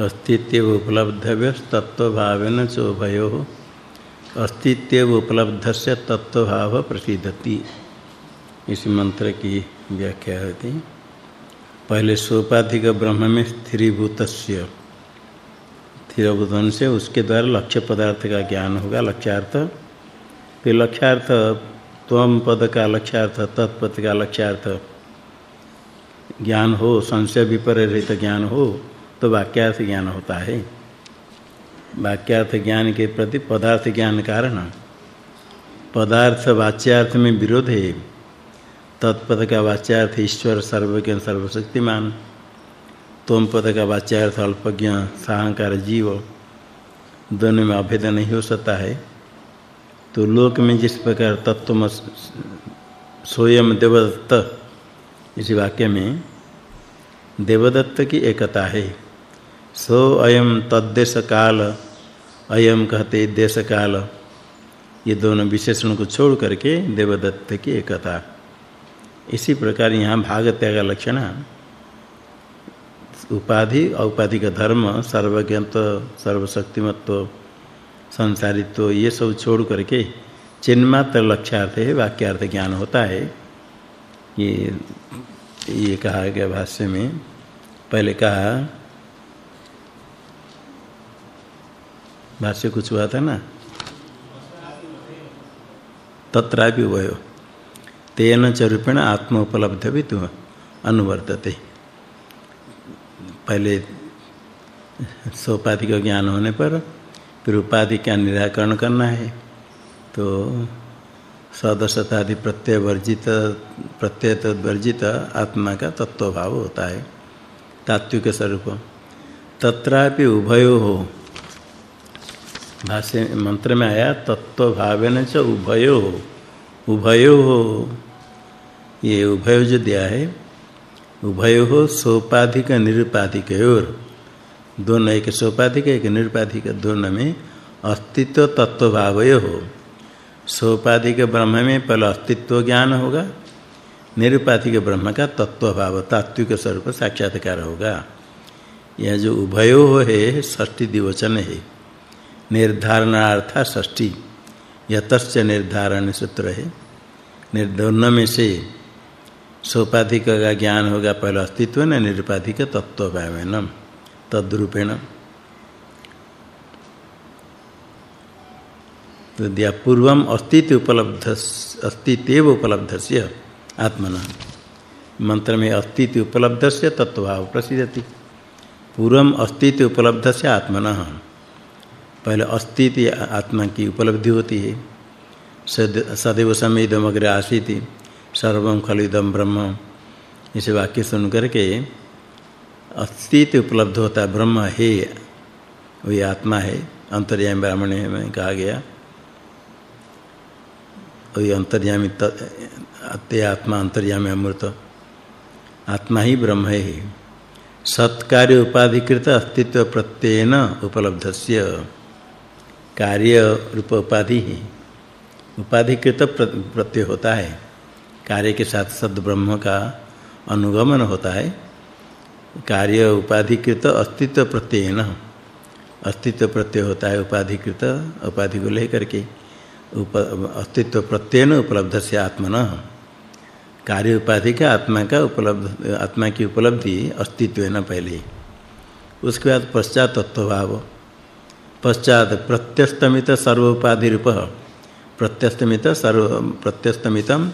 अस्तित्व उपलब्धव्य तत्वभावेन चोभयो अस्तित्व उपलब्ध से तत्वभाव प्रसिद्धति इस मंत्र की व्याख्या होती पहले सोपाधिक ब्रह्म में स्थिरीभूत स्थिरभूतन से उसके द्वारा लक्ष्य पदार्थ का ज्ञान होगा, लक्ष्यार्थ। फिर लक्ष्यार्थ त्वम पद का लक्ष्यार्थ, तत्पद का लक्ष्यार्थ। ज्ञान हो, संशय विपरीत ज्ञान हो तो वाक्यार्थ ज्ञान होता है। वाक्यार्थ ज्ञान के प्रति पदार्थ ज्ञान कारण। पदार्थ वाच्यार्थ में विरोध है। तत्पद का वाच्यार्थ ईश्वर सर्वज्ञ सर्वशक्तिमान। तोम पद का वाच्यार्थ अल्पज्ञ साहंकार जीव। दोनों में अभेद नहीं हो सकता है। तो लोक में जिस प्रकार तत्व स्वयं देवदत्त, इस वाक्य में देवदत्त की एकता है। सो अयम तद्देश काल अयम कहते देश काल ये दोनों विशेषण को छोड़ करके देवदत्त की एकता। इसी प्रकार यहाँ भाग त्याग लक्षण, उपाधि, औपाधिक धर्म, सर्वज्ञत्व, सर्वशक्तिमत्व, संसारित्व, ये सब छोड़ करके चिन्मात्र लक्ष्यार्थ है, वाक्यार्थ ज्ञान होता है। ये ये कहा गया भाष्य में, पहले कहा भाष्य कुछ हुआ था ना? तत्रापि वयो तेन च रूपेण आत्म उपलब्ध भी तु अनुवर्तते। पहले सोपाधि का ज्ञान होने पर फिर उपाधि का निराकरण करना है। तो सदसतादि प्रत्यय वर्जित प्रत्यय वर्जित आत्मा का तत्व भाव होता है। तात्विक स्वरूप। तत्रापि उभयो हो भाष्य मंत्र में आया तत्व भावेन च उभयो। उभयो हो ये उभयो जो दिया है, उभयो हो सोपाधिक निरुपाधिक और दोनों एक सोपाधिक, एक निरुपाधिक, दोनों में अस्तित्व तत्व भावयो हो सोपाधिक ब्रह्म में पहले अस्तित्व ज्ञान होगा, निरुपाधिक ब्रह्म का तत्व भाव तात्विक स्वरूप साक्षात्कार होगा। यह जो उभयो है, षष्ठी दिवचन है। निर्धारणार्थ षष्ठी, यतश्च निर्धारण सूत्र है। निर्धन में से सोपाधिक का ज्ञान होगा, पहले अस्तित्व न, निरुपाधिक तत्व भावेन तद्रूपेण तो दिया पूर्वम अस्तित्व उपलब्ध अस्तित्व उपलब्ध से आत्मना। मंत्र में अस्तित्व उपलब्ध से तत्वभाव प्रसिद्धति। पूर्वम अस्तित्व उपलब्ध से आत्मना। पहले अस्तित्व आत्मा की उपलब्धि होती है। सदैव समेदम अग्र आसीति सर्वम खलिदम ब्रह्म। इसे वाक्य सुन करके अस्तित्व उपलब्ध होता है ब्रह्म है, वही आत्मा है, अंतर्यामी ब्राह्मण में कहा गया। वही अंतर्यामी ते आत्मा, अंतर्यामी अमृत आत्मा ही ब्रह्म है। सत्कार्य उपाधिकृत अस्तित्व प्रत्ययन उपलब्धस्य। कार्य रूप उपाधि ही। उपाधिकृत प्रत्यय होता है। कार्य के साथ सद ब्रह्म का अनुगमन होता है। कार्य उपाधि कृत अस्तित्व प्रत्यय न। अस्तित्व प्रत्यय होता है उपाधि कृत उपाधि को लेकर के। अस्तित्व प्रत्ययन उपलब्ध से आत्मन कार्य उपाधि का आत्मा का उपलब्ध, आत्मा की उपलब्धि अस्तित्व है न पहले। उसके बाद पश्चात तत्वभाव पश्चात प्रत्यस्तमित सर्वोपाधि रूप प्रत्यस्तमित सर्व प्रत्यस्तमितम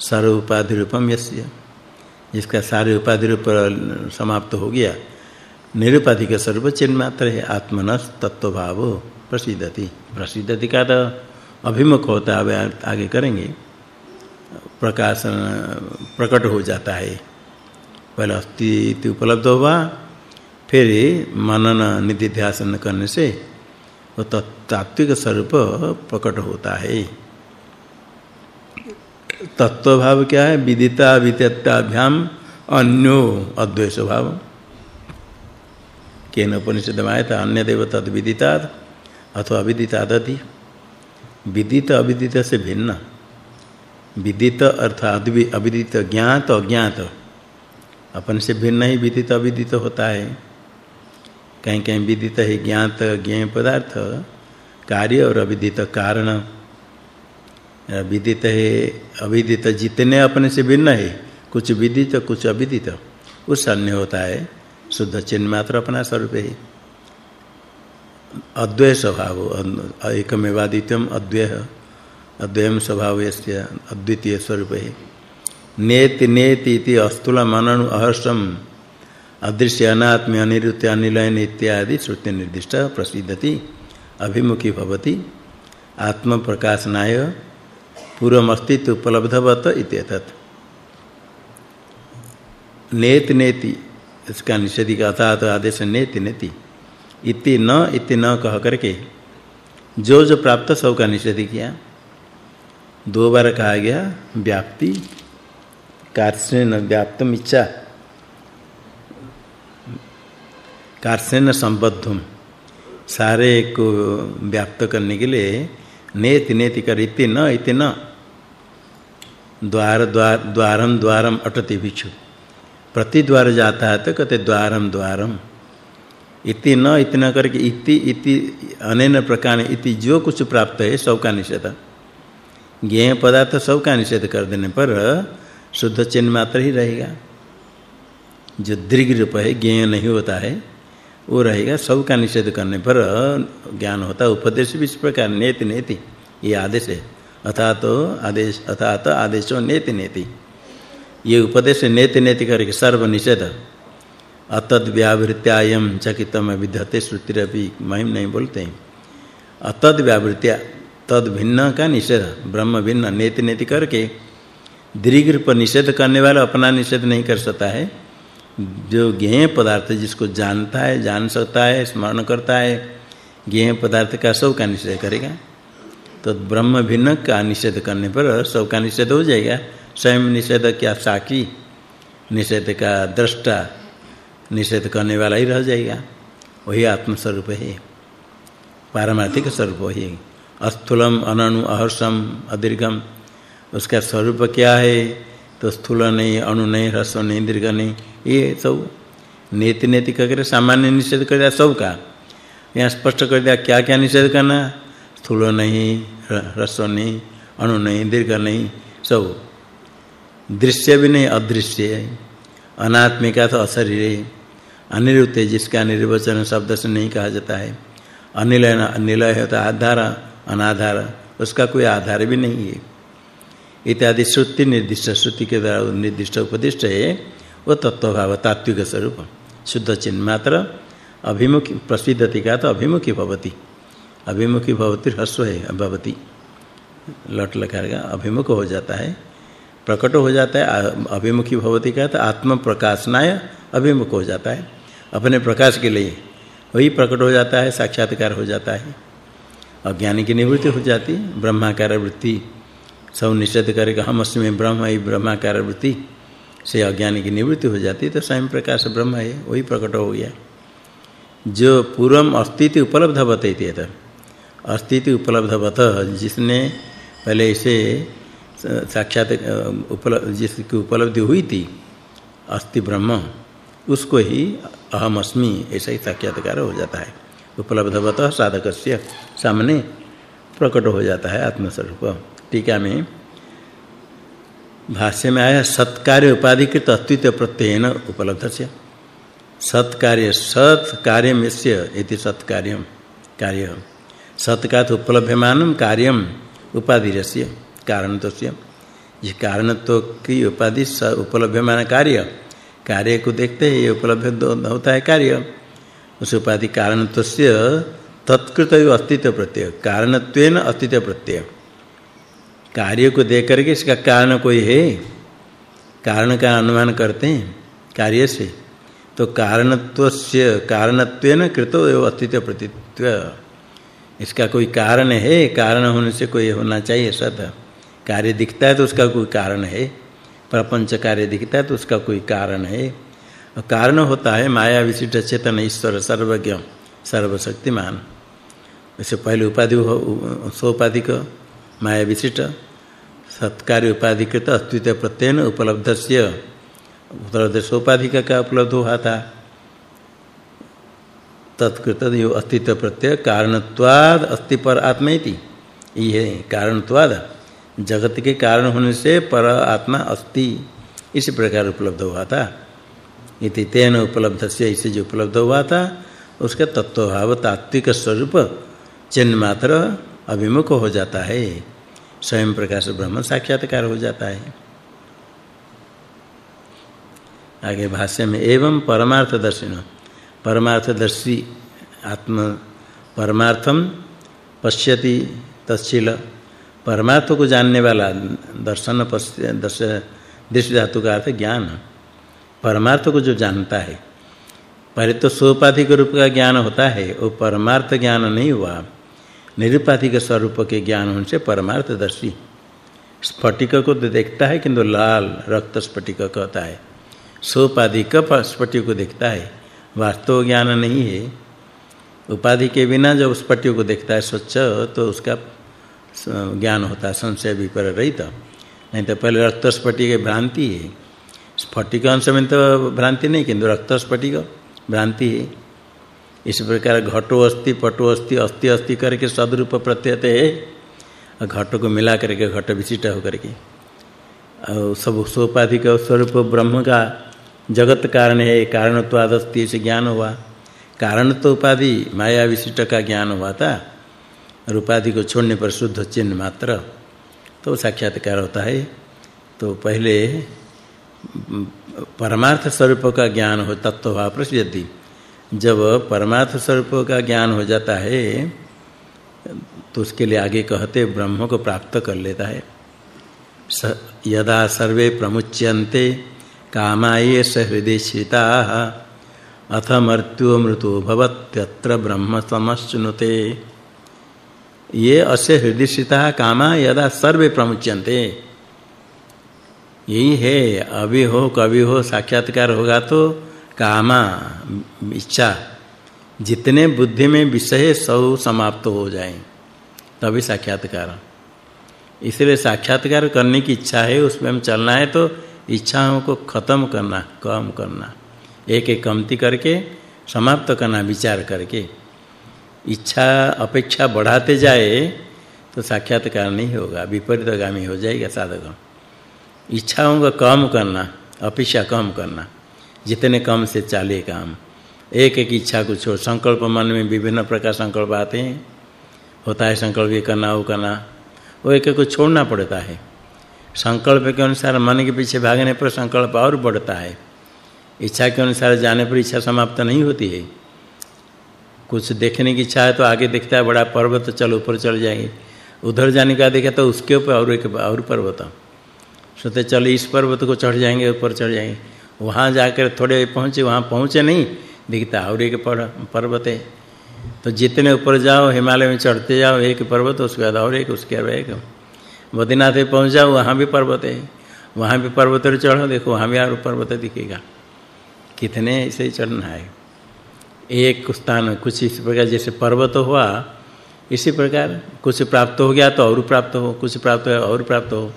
सर्वोपाधि रूपम यस्य। जिसका सारे उपाधि रूप समाप्त हो गया, निरुपाधि का सर्व चिन्ह मात्र है आत्मन तत्वभाव प्रसिद्धति प्रसिद्धति का तो अभिमुख होता है आगे करेंगे। प्रकाशन, प्रकट हो जाता है। पहले अस्तित्व उपलब्ध हुआ फिर मनन निधि ध्यान करने से वो तात्विक स्वरूप प्रकट होता है। तत्व भाव क्या है? विदिता वितत्ताभ्याम अन्यो अद्वैत भाव केन उपनिषद में आया था अन्य देव तद विदिताद अथवा अविदितादति। विदित, अविदित से भिन्न। विदित अर्थात अविदित ज्ञात, अज्ञात। अपन से भिन्न ही विदित, अविदित होता है। कहीं कहीं विदित है, ज्ञात ज्ञेय पदार्थ, कार्य और अविदित कारण। विदित है, अविदित जितने अपने से भिन्न है, कुछ विदित, कुछ अविदित उस अन्य होता है, शुद्ध चिन्ह मात्र अपना स्वरूप है। अद्वय स्वभाव एकमेवादित्यम अद्वय, अद्वयम स्वभाव अद्वितीय स्वरूप है। नेति नेति इति अस्तुलम अननु अहर्षम। अदृश्य अनात्म अनिरुत्य अनिलयन इत्यादि श्रुति निर्दिष्ट प्रसिद्धति, अभिमुखी भवति। आत्म प्रकाशनाय पूर्वमस्तित्व उपलब्धवत इत्यतत् नेत नेति, इसका निषेधी का अर्थात आदेश नेति नेति। इति न इति न कह करके जो जो प्राप्त सब का निषेध किया। दो बार कहा गया, व्याप्ति कार्सेन व्याप्तम इच्छा। कार्सेन संबद्धम। सारे को व्याप्त करने के लिए नेति नेति कर इति न इति न। द्वार द्वार, द्वारम द्वारम अटति भिक्षु। प्रति द्वार जाता है तो कहते द्वारम द्वारम। इति न इतना करके इति इति, अनेन प्रकार इति जो कुछ प्राप्त है सब का निषेध। ज्ञेय पदार्थ सब का निषेध कर देने पर शुद्ध चिन्ह मात्र ही रहेगा। जो दीर्घ रूप है, ज्ञेय नहीं होता है। वो रहेगा सब का निषेध करने पर ज्ञान होता है। उपदेश भी इस प्रकार, नेति नेति, ये आदेश है। अर्थात तो आदेश अर्थात आदेशो नेति नेति। ये उपदेश नेति नेति करके सर्व निषेध अतद व्यावृत्यायम चकितम विधते श्रुतिरपि महिम नहीं बोलते हैं। अतद व्यावृत्या, तद भिन्न का निषेध, ब्रह्म भिन्न, नेति नेति करके दीर्घ पर निषेध करने वाला अपना निषेध नहीं कर सकता है। जो ज्ञेय पदार्थ जिसको जानता है, जान सकता है, स्मरण करता है ज्ञेय पदार्थ का सब का निषेध करेगा। तो ब्रह्म भिन्न का निषेध करने पर सब का निषेध हो जाएगा। स्वयं निषेध क्या साक्षी निषेध का दृष्टा निषेध करने वाला ही रह जाएगा। वही आत्म स्वरूप है। पारमार्थिक स्वरूप वही अस्थूलम अननु अहर्षम, अदीर्घम। उसका स्वरूप क्या है? तो स्थूल नहीं, अणु नहीं, ह्रस्व नहीं, दीर्घ नहीं। ये सब नेति नेति कर सामान्य निषेध कर दिया सब का यहाँ स्पष्ट कर दिया क्या क्या निषेध करना? स्थूल नहीं ह्रस्व नहीं, अणु नहीं, दीर्घ नहीं, सब। दृश्य भी नहीं, अदृश्य। अनात्मिका तो अशरीर। अनिरुक्त जिसका निर्वचन शब्द से नहीं कहा जाता है। अनिलय अनिलय है तो आधार, अनाधार। उसका कोई आधार भी नहीं है। इत्यादि श्रुति निर्दिष्ट, श्रुति के द्वारा निर्दिष्ट, उपदिष्ट है। वो तत्व भाव तात्विक स्वरूप। शुद्ध चिन्ह मात्र अभिमुखी, प्रसिद्धति का तो अभिमुखी भवति। अभिमुखी भवति, ह्रस्व है, भवति। लट लकार का अभिमुख हो जाता है, प्रकट हो जाता है अभिमुखी भवति का तो आत्म प्रकाशनाय अभिमुख हो जाता है। अपने प्रकाश के लिए वही प्रकट हो जाता है, साक्षात्कार हो जाता है। अज्ञानी की निवृत्ति हो जाती ब्रह्माकार वृत्ति, सब निषेध करेगा, हम अस्मि ब्रह्म ही ब्रह्माकार वृत्ति। से अज्ञानी की निवृत्ति हो जाती तो स्वयं प्रकाश ब्रह्म है वही प्रकट हो गया। जो पूर्वम अस्तित्व उपलब्ध बतैते थे अस्तित्व उपलब्धवत जिसने पहले इसे साक्षात उपलब्ध जिसकी उपलब्धि हुई थी, अस्ति ब्रह्म, उसको ही अहम अस्मि ऐसा ही साक्षात्कार हो जाता है। उपलब्धवत साधकस्य सामने प्रकट हो जाता है आत्मस्वरूप। टीका में भाष्य में आया सत्कार्य उपाधिकृत अस्तित्व प्रत्ययन उपलब्धस्य। सत्कार्य सत् कार्यमस्य इति सत्कार्यम कार्य। सत्कात उपलभ्यमानं कार्यम उपाधिरस्य, कारणत्वस्य। जिस कारणत्व की उपाधि उपलभ्यमान कार्य कार्य को देखते हैं ये उपलब्ध होता है कार्य। उस उपाधि कारणत्वस्य तत्कृत अस्तित्व प्रत्यय, कारणत्वेन अस्तित्व प्रत्यय। कार्य को देख करके इसका कारण कोई है? कारण का अनुमान करते हैं कार्य से। तो कारणत्वस्य, कारणत्वेन कृतो एव अस्तित्व प्रतित्व। इसका कोई कारण है? कारण होने से कोई होना चाहिए सत। कार्य दिखता है तो उसका कोई कारण है। प्रपंच कार्य दिखता है तो उसका कोई कारण है। और कारण होता है माया विशिष्ट चेतन ईश्वर सर्वज्ञ, सर्वशक्तिमान। इससे पहले उपाधि सोपाधि को माया विशिष्ट सत्कार्य उपाधिकृत अस्तित्व प्रत्ययन उपलब्धस्य। उपलब्ध सोपाधिक का उपलब्ध हुआ था तत्कृत यो अस्तित्व प्रत्यय कारणत्वाद अस्ति पर आत्मेति। ये कारणत्वाद जगत के कारण होने से पर आत्मा अस्ति। इस प्रकार उपलब्ध हुआ था इति तेन उपलब्ध से इसे जो उपलब्ध हुआ था उसका तत्व भाव तात्विक स्वरूप चिन्ह मात्र अभिमुख हो जाता है। स्वयं प्रकाश ब्रह्म साक्षात्कार हो जाता है। आगे भाष्य में, एवं परमार्थ दर्शन परमार्थदर्शी आत्म, परमार्थम पश्यति तत्शील परमार्थ को जानने वाला दर्शन पश्य, दर्श दृष्टि धातु का अर्थ ज्ञान। परमार्थ को जो जानता है पहले तो सोपाधिक रूप का ज्ञान होता है, वो परमार्थ ज्ञान नहीं हुआ। निरुपाधिक स्वरूप के ज्ञान होने से परमार्थदर्शी। स्फटिक को तो देखता है, किंतु लाल रक्त स्फटिक कहता है। सोपाधिक स्फटिक को देखता है। वास्तव ज्ञान नहीं है। उपाधि के बिना जब स्फटिक को देखता है स्वच्छ तो उसका ज्ञान होता है संशय विपर रहित नहीं तो पहले रक्त स्फटिक भ्रांति है। स्फटिक अंश में तो भ्रांति नहीं, किंतु रक्त स्फटिक भ्रांति है। इस प्रकार घटो अस्ति, पटो अस्ति अस्ति अस्ति करके सदरूप प्रत्ययते। है और घट को मिला करके घट विशिष्ट होकर के। और सब सोपाधि का स्वरूप ब्रह्म का जगत कारण है, कारण तो आदस्ति से ज्ञान हुआ। कारण तो उपाधि, माया विशिष्ट का ज्ञान हुआ था। और उपाधि को छोड़ने पर शुद्ध चिन्ह मात्र। तो साक्षात्कार होता है। तो पहले, परमार्थ स्वरूप का ज्ञान हो, तत्व भाव प्रसिद्धि। जब परमार्थ स्वरूप का ज्ञान हो जाता है तो उसके लिए आगे कहते ब्रह्म को प्राप्त कर लेता है। स, यदा सर्वे प्रमुच्यन्ते कामाये सहृदय अथ मृत्यु मृतो भवत्यत्र ब्रह्म समश्नुते। ये अस्य हृदयसिता कामा यदा सर्वे प्रमुच्यन्ते। यही है अभी हो कभी हो साक्षात्कार होगा तो कामा, इच्छा, जितने बुद्धि में विषय सब समाप्त हो जाए, तभी साक्षात्कार। इसलिए साक्षात्कार करने की इच्छा है, उसमें हम चलना है तो इच्छाओं को खत्म करना, कम करना। एक एक कमती करके, समाप्त करना, विचार करके। इच्छा, अपेक्षा बढ़ाते जाए तो साक्षात्कार नहीं होगा, विपरीतगामी हो जाएगा साधक। इच्छाओं को कम करना, अपेक्षा कम करना। जितने कम से चाले काम। एक एक इच्छा को छोड़, संकल्प मन में विभिन्न प्रकार संकल्प आते हैं। होता है संकल्प ये करना, वो करना। वो एक एक को छोड़ना पड़ता है। संकल्प के अनुसार मन के पीछे भागने पर संकल्प और बढ़ता है। इच्छा के अनुसार जाने पर इच्छा समाप्त नहीं होती है। कुछ देखने की इच्छा है तो आगे दिखता है, बड़ा पर्वत, चलो ऊपर चल जाएँगे। उधर जाने का देखा तो उसके ऊपर और एक और पर्वत। सोते चलो इस पर्वत को चढ़ जाएँगे, ऊपर चढ़ जाएँगे। वहाँ जाकर थोड़े पहुँचे, वहाँ पहुँचे नहीं, दिखता और एक पर्वत। है तो जितने ऊपर जाओ, हिमालय में चढ़ते जाओ, एक पर्वत, उसके बाद और एक उसके बाद एक। बद्रीनाथ पे पहुँच जाओ, वहाँ भी पर्वत है। वहाँ भी पर्वत पर चढ़ो, देखो वहाँ भी और पर्वत दिखेगा। कितने ऐसे चढ़ना है। एक स्थान, कुछ इस प्रकार, जैसे पर्वत हुआ, इसी प्रकार, कुछ प्राप्त हो गया तो और प्राप्त हो, कुछ प्राप्त हो, और प्राप्त हो।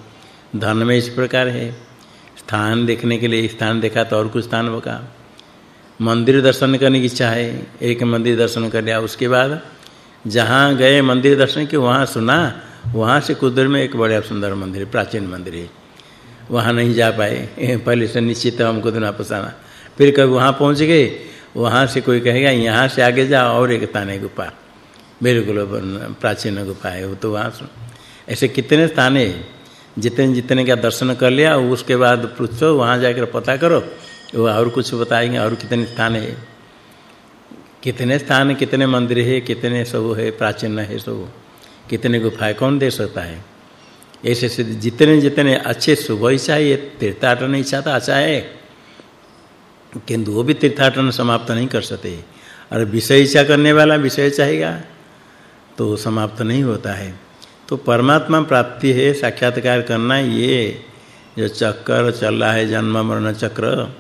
धन में इस प्रकार है। स्थान देखने के लिए स्थान देखा तो और कुछ स्थान होगा। मंदिर दर्शन करने की इच्छा है, एक मंदिर दर्शन कर लिया। उसके बाद जहाँ गए मंदिर दर्शन के वहाँ सुना, वहाँ से कुछ दूर में एक बड़ा सुंदर मंदिर, प्राचीन मंदिर है। वहाँ नहीं जा पाए पहले से निश्चित हमको दिन वापस आना फिर कभी वहाँ पहुँच गए, वहाँ से कोई कहेगा, यहाँ से आगे जाओ और एक ताने गुफा। बिल्कुल प्राचीन गुफा है वो तो वहाँ ऐसे कितने स्थान है? जितने जितने का दर्शन कर लिया, उसके बाद पूछो, वहाँ जाकर पता करो, वो और कुछ बताएँगे, और कितने स्थान है। कितने स्थान, कितने मंदिर है, कितने सब है, प्राचीन है सब। कितने गुफाएँ, कौन दे सकता है? ऐसे से जितने जितने अच्छे सुबह है ये तीर्थाटन इच्छा तो अच्छा है। किंतु वो भी तीर्थाटन समाप्त नहीं कर सकते। और विषय इच्छा करने वाला विषय चाहेगा तो समाप्त नहीं होता है। तो परमात्मा प्राप्ति है, साक्षात्कार करना ये, जो चक्कर चल रहा है, जन्म, मरण, चक्र,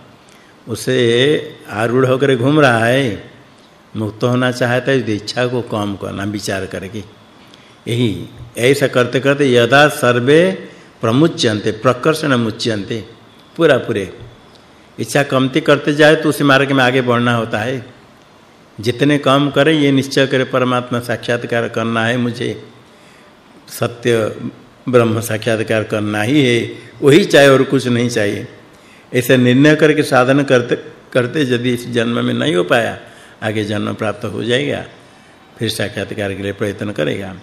उसे आरूढ़ होकर घूम रहा है, मुक्त होना चाहता है इच्छा को कम करना, विचार करके। यही, ऐसा करते करते यदा सर्वे प्रमुच्यन्ते, प्रकर्षण मुच्यन्ते पूरा पूरे इच्छा कमती करते जाए तो उसी मार्ग में आगे बढ़ना होता है। जितने काम करें, ये निश्चय करें, परमात्मा साक्षात्कार करना है मुझे। सत्य ब्रह्म साक्षात्कार करना ही है, वही चाहे और कुछ नहीं चाहिए। ऐसे निर्णय करके साधन करते करते यदि इस जन्म में नहीं हो पाया, आगे जन्म प्राप्त हो जाएगा, फिर साक्षात्कार के लिए प्रयत्न करेगा।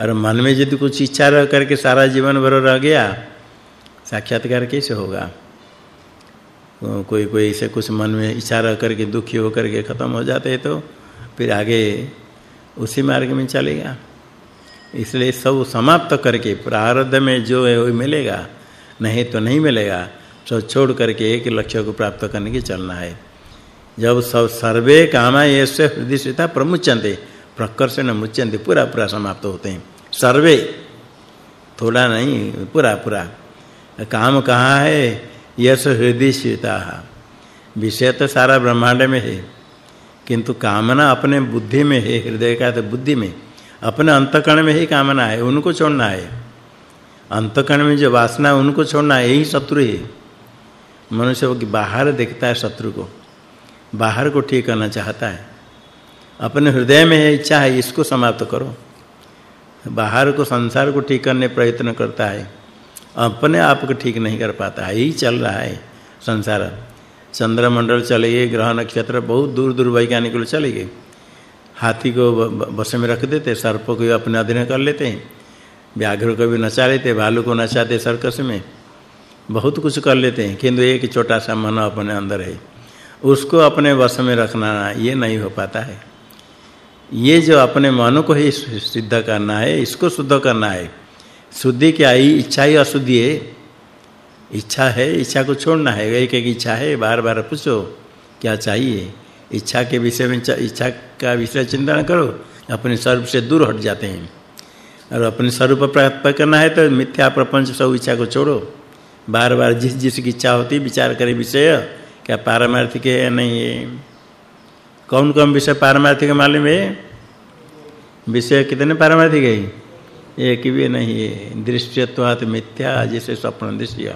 और मन में यदि कुछ इच्छा रह करके सारा जीवन भर रह गया, साक्षात्कार कैसे होगा? कोई कोई ऐसे कुछ मन में इच्छा रह करके, दुखी हो करके खत्म हो जाते तो फिर आगे उसी मार्ग में चलेगा। इसलिए सब समाप्त करके प्रारब्ध में जो है वो मिलेगा। नहीं तो नहीं मिलेगा। सब छोड़ करके एक लक्ष्य को प्राप्त करने की चलना है। जब सब सर्वे कामा येस्य हृदय स्थिता प्रमुच्यन्ते, प्रकर्षण मुच्यन्ते, पूरा पूरा समाप्त होते हैं। सर्वे, थोड़ा नहीं, पूरा पूरा। काम कहाँ है? यश हृदय स्थिता विषय तो सारा ब्रह्मांड में है। किंतु कामना अपने बुद्धि में है, हृदय का तो बुद्धि में। अपने अंतकरण में ही कामना है, उनको छोड़ना है। अंतकरण में जो वासना है, उनको छोड़ना है, यही शत्रु है मनुष्य वो बाहर देखता है शत्रु को, बाहर को ठीक करना चाहता है। अपने हृदय में है इच्छा है, इसको समाप्त करो। बाहर को संसार को ठीक करने प्रयत्न करता है, अपने आप को ठीक नहीं कर पाता है, यही चल रहा है संसार। चंद्रमंडल चले गए, ग्रह नक्षत्र बहुत दूर दूर वैज्ञानिक लोग चले गए। हाथी को बस में रख देते, सर्प को अपने अधीन कर लेते हैं। व्याघ्र को भी नचा लेते, भालू को नचाते सर्कस में। बहुत कुछ कर लेते हैं, किंतु एक छोटा सा मन अपने अंदर है। उसको अपने वश में रखना ये नहीं हो पाता है। ये जो अपने मन को ही सिद्ध करना है, इसको शुद्ध करना है। शुद्धि क्या है? इच्छा ही अशुद्धि है। इच्छा है, इच्छा को छोड़ना है। एक एक इच्छा है, बार-बार पूछो, क्या चाहिए? इच्छा के विषय में इच्छा का विषय चिंतन करो, अपने स्वरूप से दूर हट जाते हैं। और अपने स्वरूप प्राप्त करना है तो मिथ्या प्रपंच सब इच्छा को छोड़ो। बार-बार जिस जिस की इच्छा होती विचार करे विषय, क्या पारमार्थिक है या नहीं है? कौन कौन विषय पारमार्थिक मालूम है? विषय कितने पारमार्थिक है? एक भी नहीं है। दृश्यत्वात् मिथ्या, जैसे स्वप्न दृश्य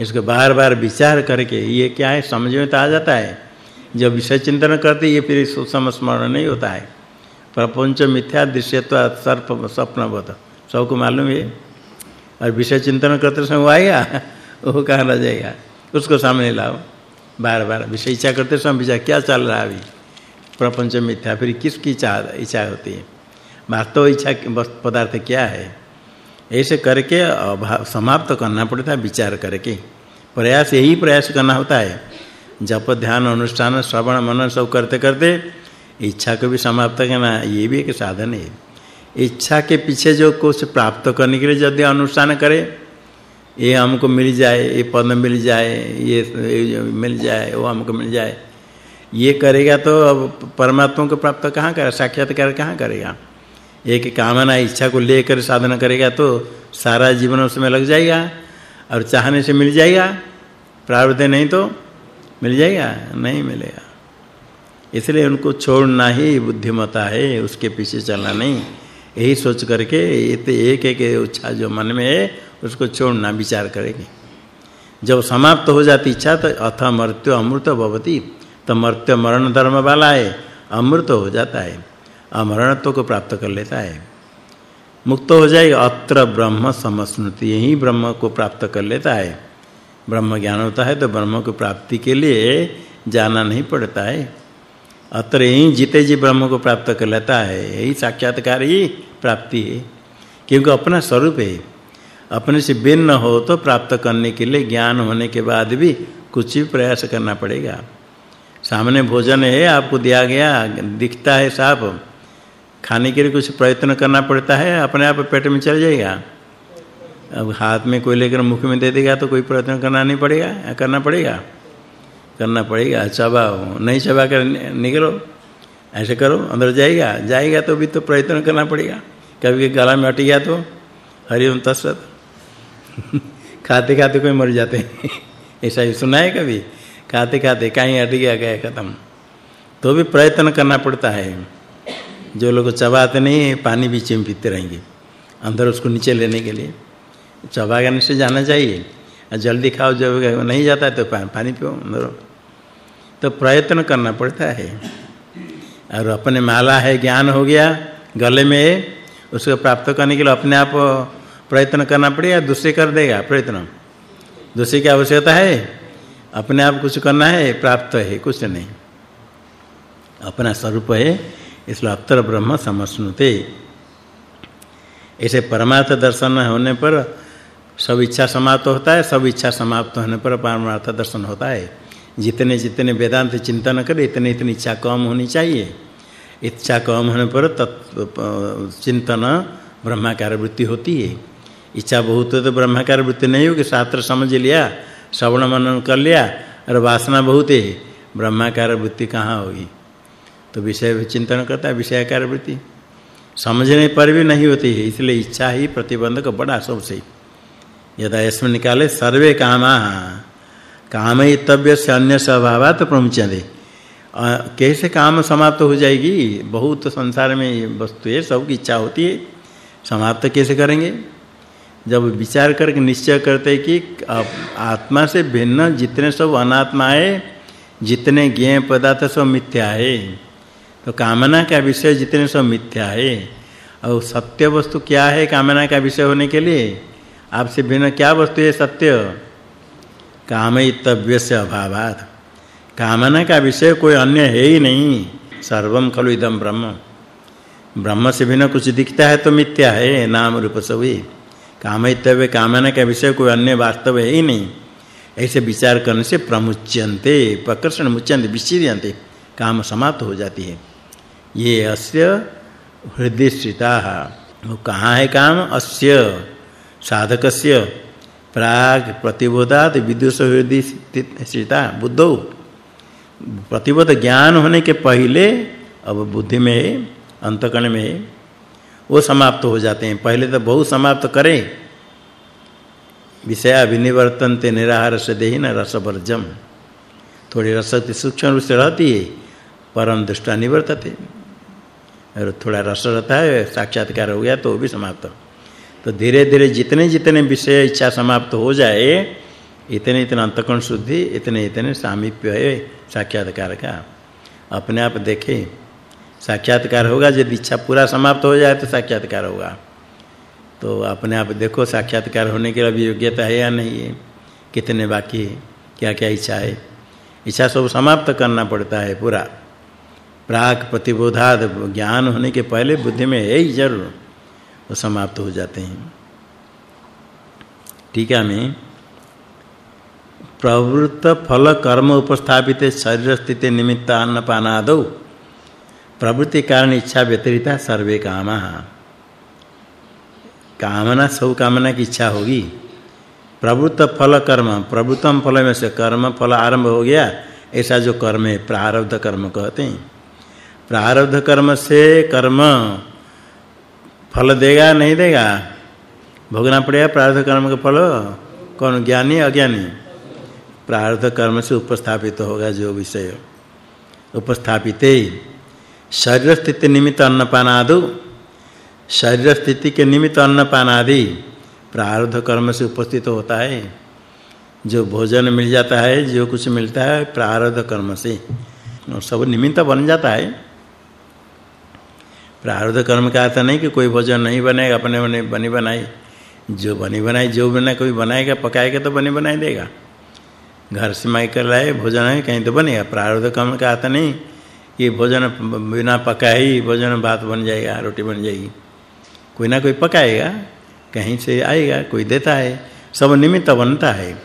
इसको बार-बार विचार करके ये क्या है, समझ में तो आ जाता है। जब विषय चिंतन करते, ये फिर समस्मरण नहीं होता है। प्रपंच मिथ्या दृश्यत्व सर्प स्वप्नवत सबको मालूम है? और विषय चिंतन करते समय वो आएगा, वो कहाँ रह जाएगा? उसको सामने लाओ। बार-बार विषय इच्छा करते समय विचार, क्या चल रहा है अभी? प्रपंच मिथ्या, फिर किसकी इच्छा इच्छा होती है? वास्तव इच्छा पदार्थ क्या है? ऐसे करके समाप्त करना पड़ता है, विचार करके। प्रयास, यही प्रयास करना होता है। जप, ध्यान, अनुष्ठान, श्रवण, मनन सब करते करते इच्छा को भी समाप्त करना, ये भी एक साधन है। इच्छा के पीछे जो कुछ प्राप्त करने के लिए यदि अनुष्ठान करे, ये हमको मिल जाए, ये पद मिल जाए, ये मिल जाए, वो हमको मिल जाए। ये करेगा तो अब परमात्मा को प्राप्त कहाँ करेगा? साक्षात्कार कहाँ करेगा? एक कामना, इच्छा को लेकर साधना करेगा तो सारा जीवन उसमें लग जाएगा और चाहने से मिल जाएगा। प्रारब्ध नहीं तो मिल जाएगा? नहीं मिलेगा। इसलिए उनको छोड़ना ही बुद्धिमता है, उसके पीछे चलना नहीं। यही सोच करके एक एक इच्छा जो मन में है, उसको छोड़ना, विचार करेंगे। जब समाप्त हो जाती इच्छा तो अथ मर्त्य अमृत भवति। तो मर्त्य मरण धर्म वाला है, अमृत हो जाता है। अमरणत्व को प्राप्त कर लेता है। मुक्त हो जाए अत्र ब्रह्म समस्नुति यही ब्रह्म को प्राप्त कर लेता है। ब्रह्म ज्ञान होता है तो ब्रह्म को प्राप्ति के लिए जाना नहीं पड़ता है। अत्र ही जीते जी ब्रह्म को प्राप्त कर लेता है, यही साक्षात्कार ही प्राप्ति है। क्योंकि अपना स्वरूप है। अपने से भिन्न हो तो प्राप्त करने के लिए ज्ञान होने के बाद भी कुछ भी प्रयास करना पड़ेगा। सामने भोजन है, आपको दिया गया, दिखता है साफ़। खाने के लिए कुछ प्रयत्न करना पड़ता है, अपने आप पेट में चल जाएगा। अब हाथ में कोई लेकर मुख में दे देगा तो कोई प्रयत्न करना नहीं पड़ेगा, करना पड़ेगा। करना पड़ेगा चबाओ नहीं चबा कर निकलो, ऐसे करो, अंदर जाएगा। जाएगा तो भी तो प्रयत्न करना पड़ेगा। कभी गला में अट गया तो हरिओम तत्सत खाते खाते कोई मर जाते हैं। ऐसा ही सुना है कभी? खाते खाते कहीं अट गया गया खत्म। तो भी प्रयत्न करना पड़ता है। जो लोग चबाते नहीं पानी भी चिम पीते रहेंगे। अंदर उसको नीचे लेने के लिए। चबाने से जाना चाहिए। जल्दी खाओ, जब नहीं जाता है तो पानी पियो, अंदर तो प्रयत्न करना पड़ता है। और अपने माला है, ज्ञान हो गया, गले में, उसको प्राप्त करने के लिए अपने आप प्रयत्न करना पड़ेगा, दूसरे कर देगा प्रयत्न। दूसरे की आवश्यकता है, अपने आप कुछ करना है, प्राप्त है, कुछ नहीं। अपना स्वरूप है, इसलिए अक्षर ब्रह्म समस्नुते ऐसे परमार्थ दर्शन होने पर सब इच्छा समाप्त होता है, सब इच्छा समाप्त होने पर परमार्थ दर्शन होता है। जितने जितने वेदांत चिंतन करे, इतने इतनी इच्छा कम होनी चाहिए। इच्छा कम होने पर तत्व चिंतन ब्रह्माकार वृत्ति होती है। इच्छा बहुत है तो ब्रह्माकार वृत्ति नहीं होगी, शास्त्र समझ लिया, श्रवण मनन कर लिया, और वासना बहुत है, ब्रह्माकार वृत्ति कहाँ होगी? तो विषय चिंतन करता है, विषयाकार वृत्ति। समझने पर भी नहीं होती है, इसलिए इच्छा ही प्रतिबंधक बड़ा सबसे। यदा इसमें निकाले सर्वे कामा कामयितव्य से अन्य स्वभावात प्रमुचते कैसे काम समाप्त हो जाएगी? बहुत संसार में वस्तु है, सबकी इच्छा होती है, समाप्त कैसे करेंगे? जब विचार करके निश्चय करते कि आत्मा से भिन्न जितने सब अनात्मा है, जितने ज्ञेय पदार्थ सब मिथ्या है तो कामना का विषय जितने सब मिथ्या है, और सत्य वस्तु क्या है कामना का विषय होने के लिए? आपसे भिन्न क्या वस्तु है सत्य? कामयितव्य से अभावात। कामना का विषय कोई अन्य है ही नहीं। सर्वम खलु इदम ब्रह्म। ब्रह्म से भिन्न कुछ दिखता है तो मिथ्या है, नाम रूप सभी। कामयितव्य कामना का विषय कोई अन्य वास्तव है ही नहीं। ऐसे विचार करने से प्रमुच्यन्ते, प्रकर्षण मुच्यन्ते विच्छिद्यन्ते काम समाप्त हो जाती है। ये अस्य हृदय स्थिता वो कहाँ है काम? अस्य। साधकस्य प्राग प्रतिबोधात विदुष हृदय स्थिता, बुद्धो। प्रतिबोध ज्ञान होने के पहले, अब बुद्धि में है अंतकण में है, वो समाप्त हो जाते हैं। पहले तो बहुत समाप्त करें। विषय अभिनिवर्तनते निराहार से देहिन रसवर्जम थोड़ी रस सूक्ष्म रूप से रहती है, परम दृष्टा निवर्तते। और थोड़ा रस रहता है, साक्षात्कार हो गया तो भी समाप्त तो धीरे धीरे जितने जितने विषय इच्छा समाप्त हो जाए, इतने इतने अंतकोण शुद्धि, इतने इतने सामीप्य है साक्षात्कार का। अपने आप देखें, साक्षात्कार होगा, यदि इच्छा पूरा समाप्त हो जाए तो साक्षात्कार होगा। तो अपने आप देखो, साक्षात्कार होने के लिए अभी योग्यता है या नहीं है? कितने बाकी है? क्या क्या इच्छा है? इच्छा सब समाप्त करना पड़ता है पूरा। प्राक प्रतिबोधाद ज्ञान होने के पहले बुद्धि में है ही ज़रूर। वो समाप्त हो जाते हैं। ठीक है, मैं प्रवृत्त फल कर्म उपस्थापित शरीर स्थिति निमित्त अन्न अन्नपानादौ प्रवृत्ति कारण इच्छा व्यतिरिता सर्वे कामा। कामना सब कामना की इच्छा होगी। प्रवृत्त फल कर्म, प्रवृत्तम फल में से कर्म फल आरंभ हो गया, ऐसा जो कर्म है, प्रारब्ध कर्म कहते हैं। प्रारब्ध कर्म से कर्म फल देगा, नहीं देगा? भोगना पड़ेगा प्रारब्ध कर्म का फल। कौन? ज्ञानी, अज्ञानी? प्रारब्ध कर्म से उपस्थापित होगा जो विषय। उपस्थापित शरीर स्थिति निमित्त अन्नपान आदि शरीर स्थिति के निमित्त अन्नपान आदि प्रारब्ध कर्म से उपस्थित होता है। जो भोजन मिल जाता है, जो कुछ मिलता है प्रारब्ध कर्म से। सब निमित्त बन जाता है। प्रारब्ध कर्म का अर्थ नहीं कि कोई भोजन नहीं बनेगा, अपने बने, बनी बनाई। जो बनी बनाई, जो बना कोई बनाएगा, पकाएगा तो बनी बनाई देगा। घर से माई कर लाए, भोजन है, कहीं तो बनेगा। प्रारब्ध कर्म का अर्थ नहीं कि भोजन बिना पकाए ही भोजन भात बन जाएगा, रोटी बन जाएगी। कोई ना कोई पकाएगा, कहीं से आएगा, कोई देता है। सब निमित्त बनता है।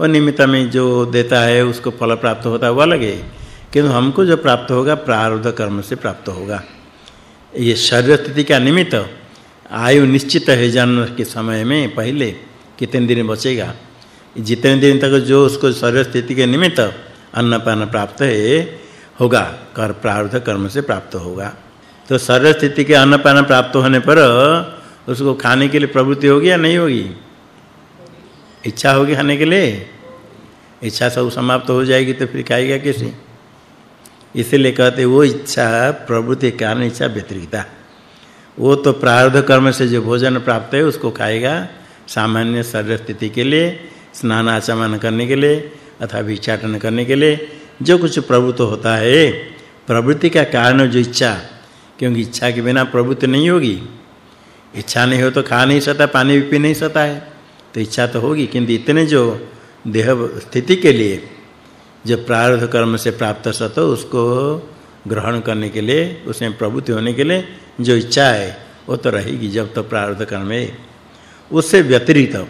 वो निमित्त में जो देता है, उसको फल प्राप्त होता है, वो अलग है। किंतु हमको जो प्राप्त होगा, प्रारब्ध कर्म से प्राप्त होगा। ये शरीर स्थिति का निमित्त आयु निश्चित है जन्म के समय में पहले कितने दिन बचेगा? जितने दिन तक जो उसको शरीर स्थिति के निमित्त अन्नपान प्राप्त है, होगा। कर प्रारब्ध कर्म से प्राप्त होगा। तो शरीर स्थिति के अन्नपान प्राप्त होने पर उसको खाने के लिए प्रवृत्ति होगी या नहीं होगी? इच्छा होगी खाने के लिए। इच्छा सब समाप्त हो जाएगी तो फिर खाएगा कैसे? इसलिए कहते वो इच्छा प्रवृत्ति कारण इच्छा व्यतिरिक्ता वो तो प्रारब्ध कर्म से जो भोजन प्राप्त है, उसको खाएगा सामान्य शरीर स्थिति के लिए, स्नान आचमन करने के लिए, अथवा भिक्षाटन करने के लिए, जो कुछ प्रभुत्व होता है, प्रवृत्ति का कारण जो इच्छा, क्योंकि इच्छा के बिना प्रवृत्ति नहीं होगी। इच्छा नहीं हो तो खा नहीं सकता, पानी भी पी नहीं सकता है। तो इच्छा तो होगी, किंतु इतने जो देह स्थिति के लिए जो प्रारब्ध कर्म से प्राप्त सत, उसको ग्रहण करने के लिए, उसमें प्रवृत्ति होने के लिए जो इच्छा है, वो तो रहेगी जब तो प्रारब्ध कर्म है। उससे व्यतिरिक्त,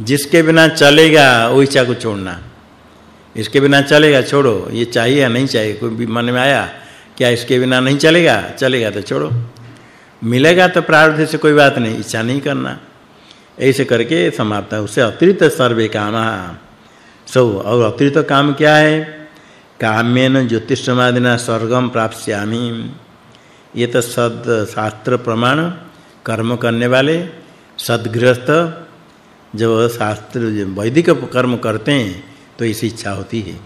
जिसके बिना चलेगा, वो इच्छा को छोड़ना। इसके बिना चलेगा, छोड़ो। ये चाहिए या नहीं चाहिए? कोई भी मन में आया, क्या इसके बिना नहीं चलेगा? चलेगा तो छोड़ो। मिलेगा तो प्रारब्ध से कोई बात नहीं, इच्छा नहीं करना। ऐसे करके समाप्त है। उससे अतिरिक्त सर्वे काम। सब और अतिरिक्त काम क्या है? काम्यन ज्योतिषमादिना स्वर्गम प्राप्स्यामि। ये तो सद शास्त्र प्रमाण, कर्म करने वाले, सदगृहस्थ, जब शास्त्र, वैदिक कर्म करते हैं तो इसी इच्छा होती है।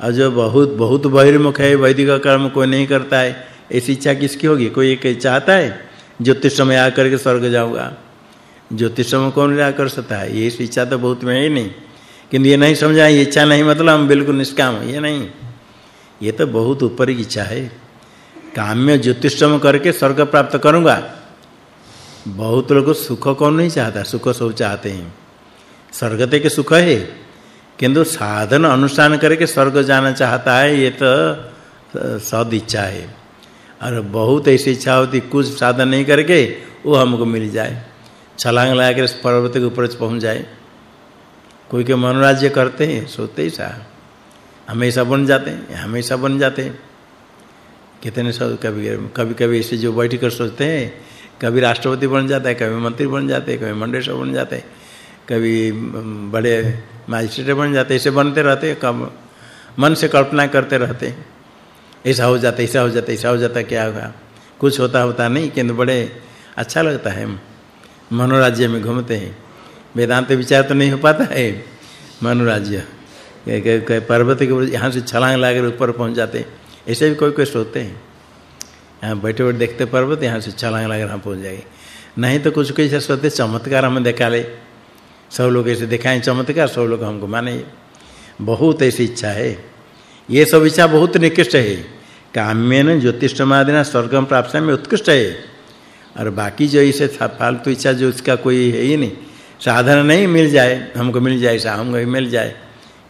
और जो बहुत बहुत बहिर्मुख है, वैदिक कर्म कोई नहीं करता है, ऐसी इच्छा किसकी होगी? कोई एक चाहता है ज्योतिष में आकर के स्वर्ग जाऊँगा। ज्योतिष में कौन ला कर सकता है? ये इच्छा तो बहुत में ही नहीं। किंतु ये नहीं समझा ये इच्छा नहीं मतलब हम बिल्कुल निष्काम ये नहीं। ये तो बहुत ऊपर की इच्छा है। काम्य ज्योतिषम करके स्वर्ग प्राप्त करूँगा। बहुत लोग सुख कौन नहीं चाहता? सुख सब चाहते हैं। स्वर्ग ते के सुख है। किंतु साधन अनुष्ठान करके स्वर्ग जाना चाहता है, ये तो सद इच्छा है। और बहुत ऐसी इच्छा होती, कुछ साधन नहीं करके वो हमको मिल जाए। छलांग लगा कर पर्वत के ऊपर पहुँच जाए। कोई के मनोराज्य करते हैं, सोते ही सा हमेशा बन जाते हैं, हमेशा बन जाते हैं। कितने सब कभी कभी कभी ऐसे जो बैठ कर सोचते हैं, कभी राष्ट्रपति बन जाता है, कभी मंत्री बन जाते हैं, कभी मंडेश्वर बन जाते हैं, कभी बड़े मजिस्ट्रेट बन जाते ऐसे बनते रहते कब मन से कल्पना करते रहते ऐसा हो जाता ऐसा हो जाता ऐसा हो जाता क्या होगा? कुछ होता होता नहीं, किंतु बड़े अच्छा लगता है। मनोराज्य में घूमते हैं। वेदांत विचार तो नहीं हो पाता है। मनोराज्य पर्वत के यहाँ से छलांग लगाकर ऊपर पहुँच जाते हैं। ऐसे भी कोई कोई सोते हैं। यहाँ बैठे बैठे देखते पर्वत, यहाँ से छलांग लगाकर हम पहुँच जाएँगे। नहीं तो कुछ ऐसे सोते, चमत्कार हमें दिखा ले। सब लोग ऐसे दिखाएँ चमत्कार, सब लोग हमको माने। बहुत ऐसी इच्छा है। ये सब इच्छा बहुत निकृष्ट है। काम्यन ज्योतिषमादिना स्वर्गम प्राप्त में उत्कृष्ट है। और बाकी जो इसे फालतू इच्छा जो उसका कोई है ही नहीं। साधन नहीं मिल जाए, हमको मिल जाए, ऐसा हमको मिल जाए।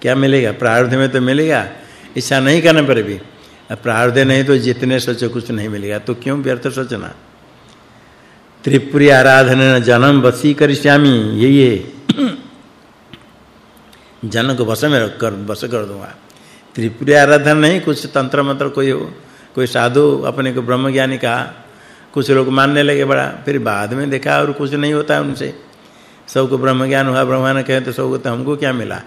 क्या मिलेगा? प्रारब्ध में तो मिलेगा। इच्छा नहीं करने पर भी। प्रारब्ध नहीं तो जितने सोचो कुछ नहीं मिलेगा। तो क्यों व्यर्थ सोचना? त्रिपुरी आराधन जन्म वसी करिष्यामि। यही है जन को वश में कर वश कर दूँगा। त्रिपुरी आराधन नहीं, कुछ तंत्र मंत्र कोई हो, कोई साधु अपने को ब्रह्म ज्ञानी कहा। कुछ लोग मानने लगे बड़ा, फिर बाद में देखा और कुछ नहीं होता उनसे। सबको ब्रह्म ज्ञान हुआ, ब्रह्मांड कहे तो सबको तो हमको क्या मिला?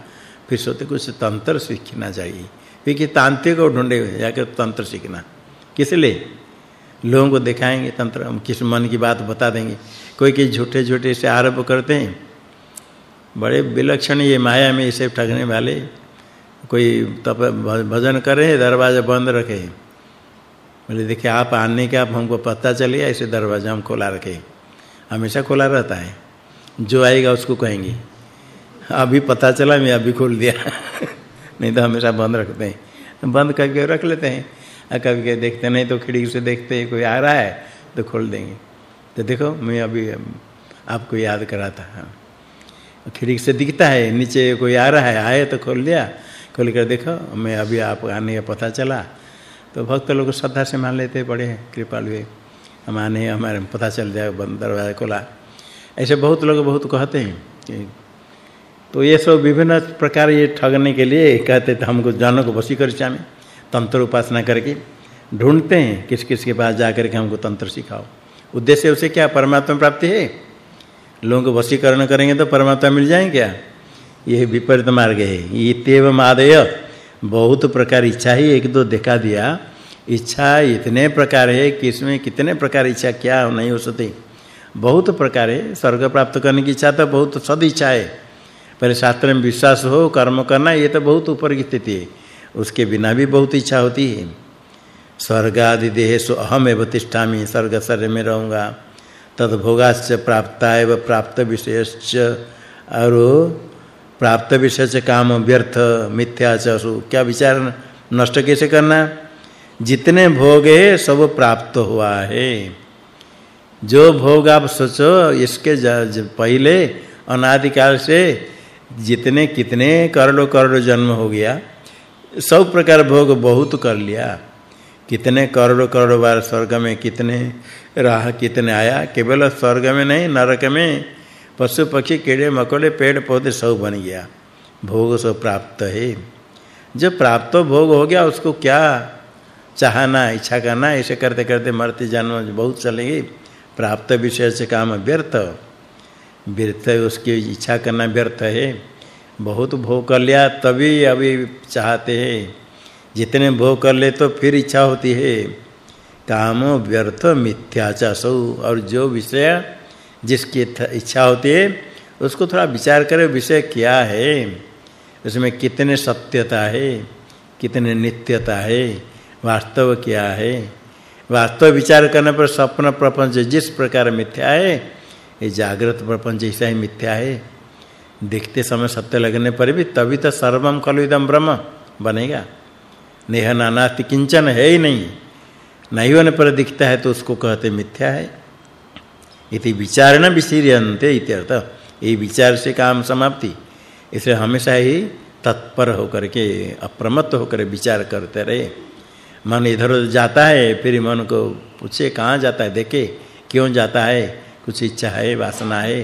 फिर सोते कुछ तंत्र सीखना चाहिए। फिर कि तांत्रिक को ढूंढे जाकर तंत्र सीखना। किस लिए? लोगों को दिखाएँगे तंत्र, हम किस मन की बात बता देंगे। कोई के झूठे झूठे से आरोप करते हैं। बड़े विलक्षण ये माया में इसे ठगने वाले। कोई तप, भजन कर, दरवाज़ा बंद रखे। बोले, देखिए, आप आने के आप हमको पता चल गया, इसे दरवाज़ा हम खोला रखे। हमेशा खोला रहता है। जो आएगा उसको कहेंगे। अभी पता चला, मैं अभी खोल दिया। नहीं तो हमेशा बंद रखते हैं। बंद करके रख लेते हैं। और कभी कभी देखते नहीं तो खिड़की से देखते हैं, कोई आ रहा है तो खोल देंगे। तो देखो, मैं अभी आपको याद करा था हाँ। खिड़की से दिखता है, नीचे कोई आ रहा है, आए तो खोल दिया। खोल कर देखो, मैं अभी आप आने का पता चला। तो भक्त लोग श्रद्धा से मान लेते बड़े कृपालु हम आने, हमारे पता चल जाए, बंद दरवाज़ा खोला। ऐसे बहुत लोग बहुत कहते हैं तो ये सब विभिन्न प्रकार ये ठगने के लिए कहते थे हमको जानों को वशी कर में। तंत्र उपासना करके ढूंढते हैं किस किस के पास जाकर के हमको तंत्र सिखाओ। उद्देश्य उसे क्या? परमात्मा प्राप्ति है? लोगों को वशीकरण करेंगे तो परमात्मा मिल जाएँगे क्या? यह विपरीत मार्ग है। इत्येव मादय। बहुत प्रकार इच्छा ही एक दो देखा दिया। इच्छा इतने प्रकार है कि इसमें कितने प्रकार इच्छा क्या नहीं हो सकती। बहुत प्रकार है स्वर्ग प्राप्त करने की इच्छा तो बहुत सद इच्छा है। पहले शास्त्र में विश्वास हो, कर्म करना, ये तो बहुत ऊपर की स्थिति है। उसके बिना भी बहुत इच्छा होती है। स्वर्ग आदि देहेषु अहम एव तिष्ठामि, स्वर्ग शरीर में रहूँगा। तद भोगाश्च प्राप्ताय प्राप्त विषयश्च और प्राप्त विषय से काम व्यर्थ, मिथ्या चु क्या विचार नष्ट कैसे करना? जितने भोग है, सब प्राप्त हुआ है। जो भोग आप सोचो, इसके पहले अनादिकाल से जितने कितने करोड़ों करोड़ों जन्म हो गया, सब प्रकार भोग बहुत कर लिया। कितने करोड़ों करोड़ों बार स्वर्ग में कितने राह, कितने आया, केवल स्वर्ग में नहीं, नरक में पशु पक्षी, कीड़े, मकोड़े, पेड़ पौधे सब बन गया। भोग सब प्राप्त है। जब प्राप्त भोग हो गया, उसको क्या चाहना, इच्छा करना, ऐसे करते करते मरते जन्म बहुत चलेगी प्राप्त विषय से काम व्यर्थ। व्यर्थ उसकी इच्छा करना व्यर्थ है। बहुत भोग कर लिया, तभी अभी चाहते हैं। जितने भोग कर ले तो फिर इच्छा होती है। काम व्यर्थ मिथ्याचा सौ और जो विषय, जिसकी इच्छा होती है, उसको थोड़ा विचार करें, विषय क्या है? उसमें कितने सत्यता है, कितने नित्यता है, वास्तव क्या है? वास्तव विचार करने पर स्वप्न प्रपंच जिस प्रकार मिथ्या है, ये जागृत प्रपंच ऐसा ही मिथ्या है। देखते समय सत्य लगने पर भी तभी तो सर्वम खलु इदम ब्रह्म बनेगा। नेह नानास्ति किंचन है ही नहीं। नहीं होने पर दिखता है तो उसको कहते मिथ्या है। इति विचारण विशीर्यन्ते इत्यर्थ। ये विचार से काम समाप्ति। इसलिए हमेशा ही तत्पर होकर के, अप्रमत्त होकर विचार करते रहे। मन इधर उधर जाता है, फिर मन को पूछे, कहाँ जाता है? देखे, क्यों जाता है? कुछ इच्छा है, वासना है?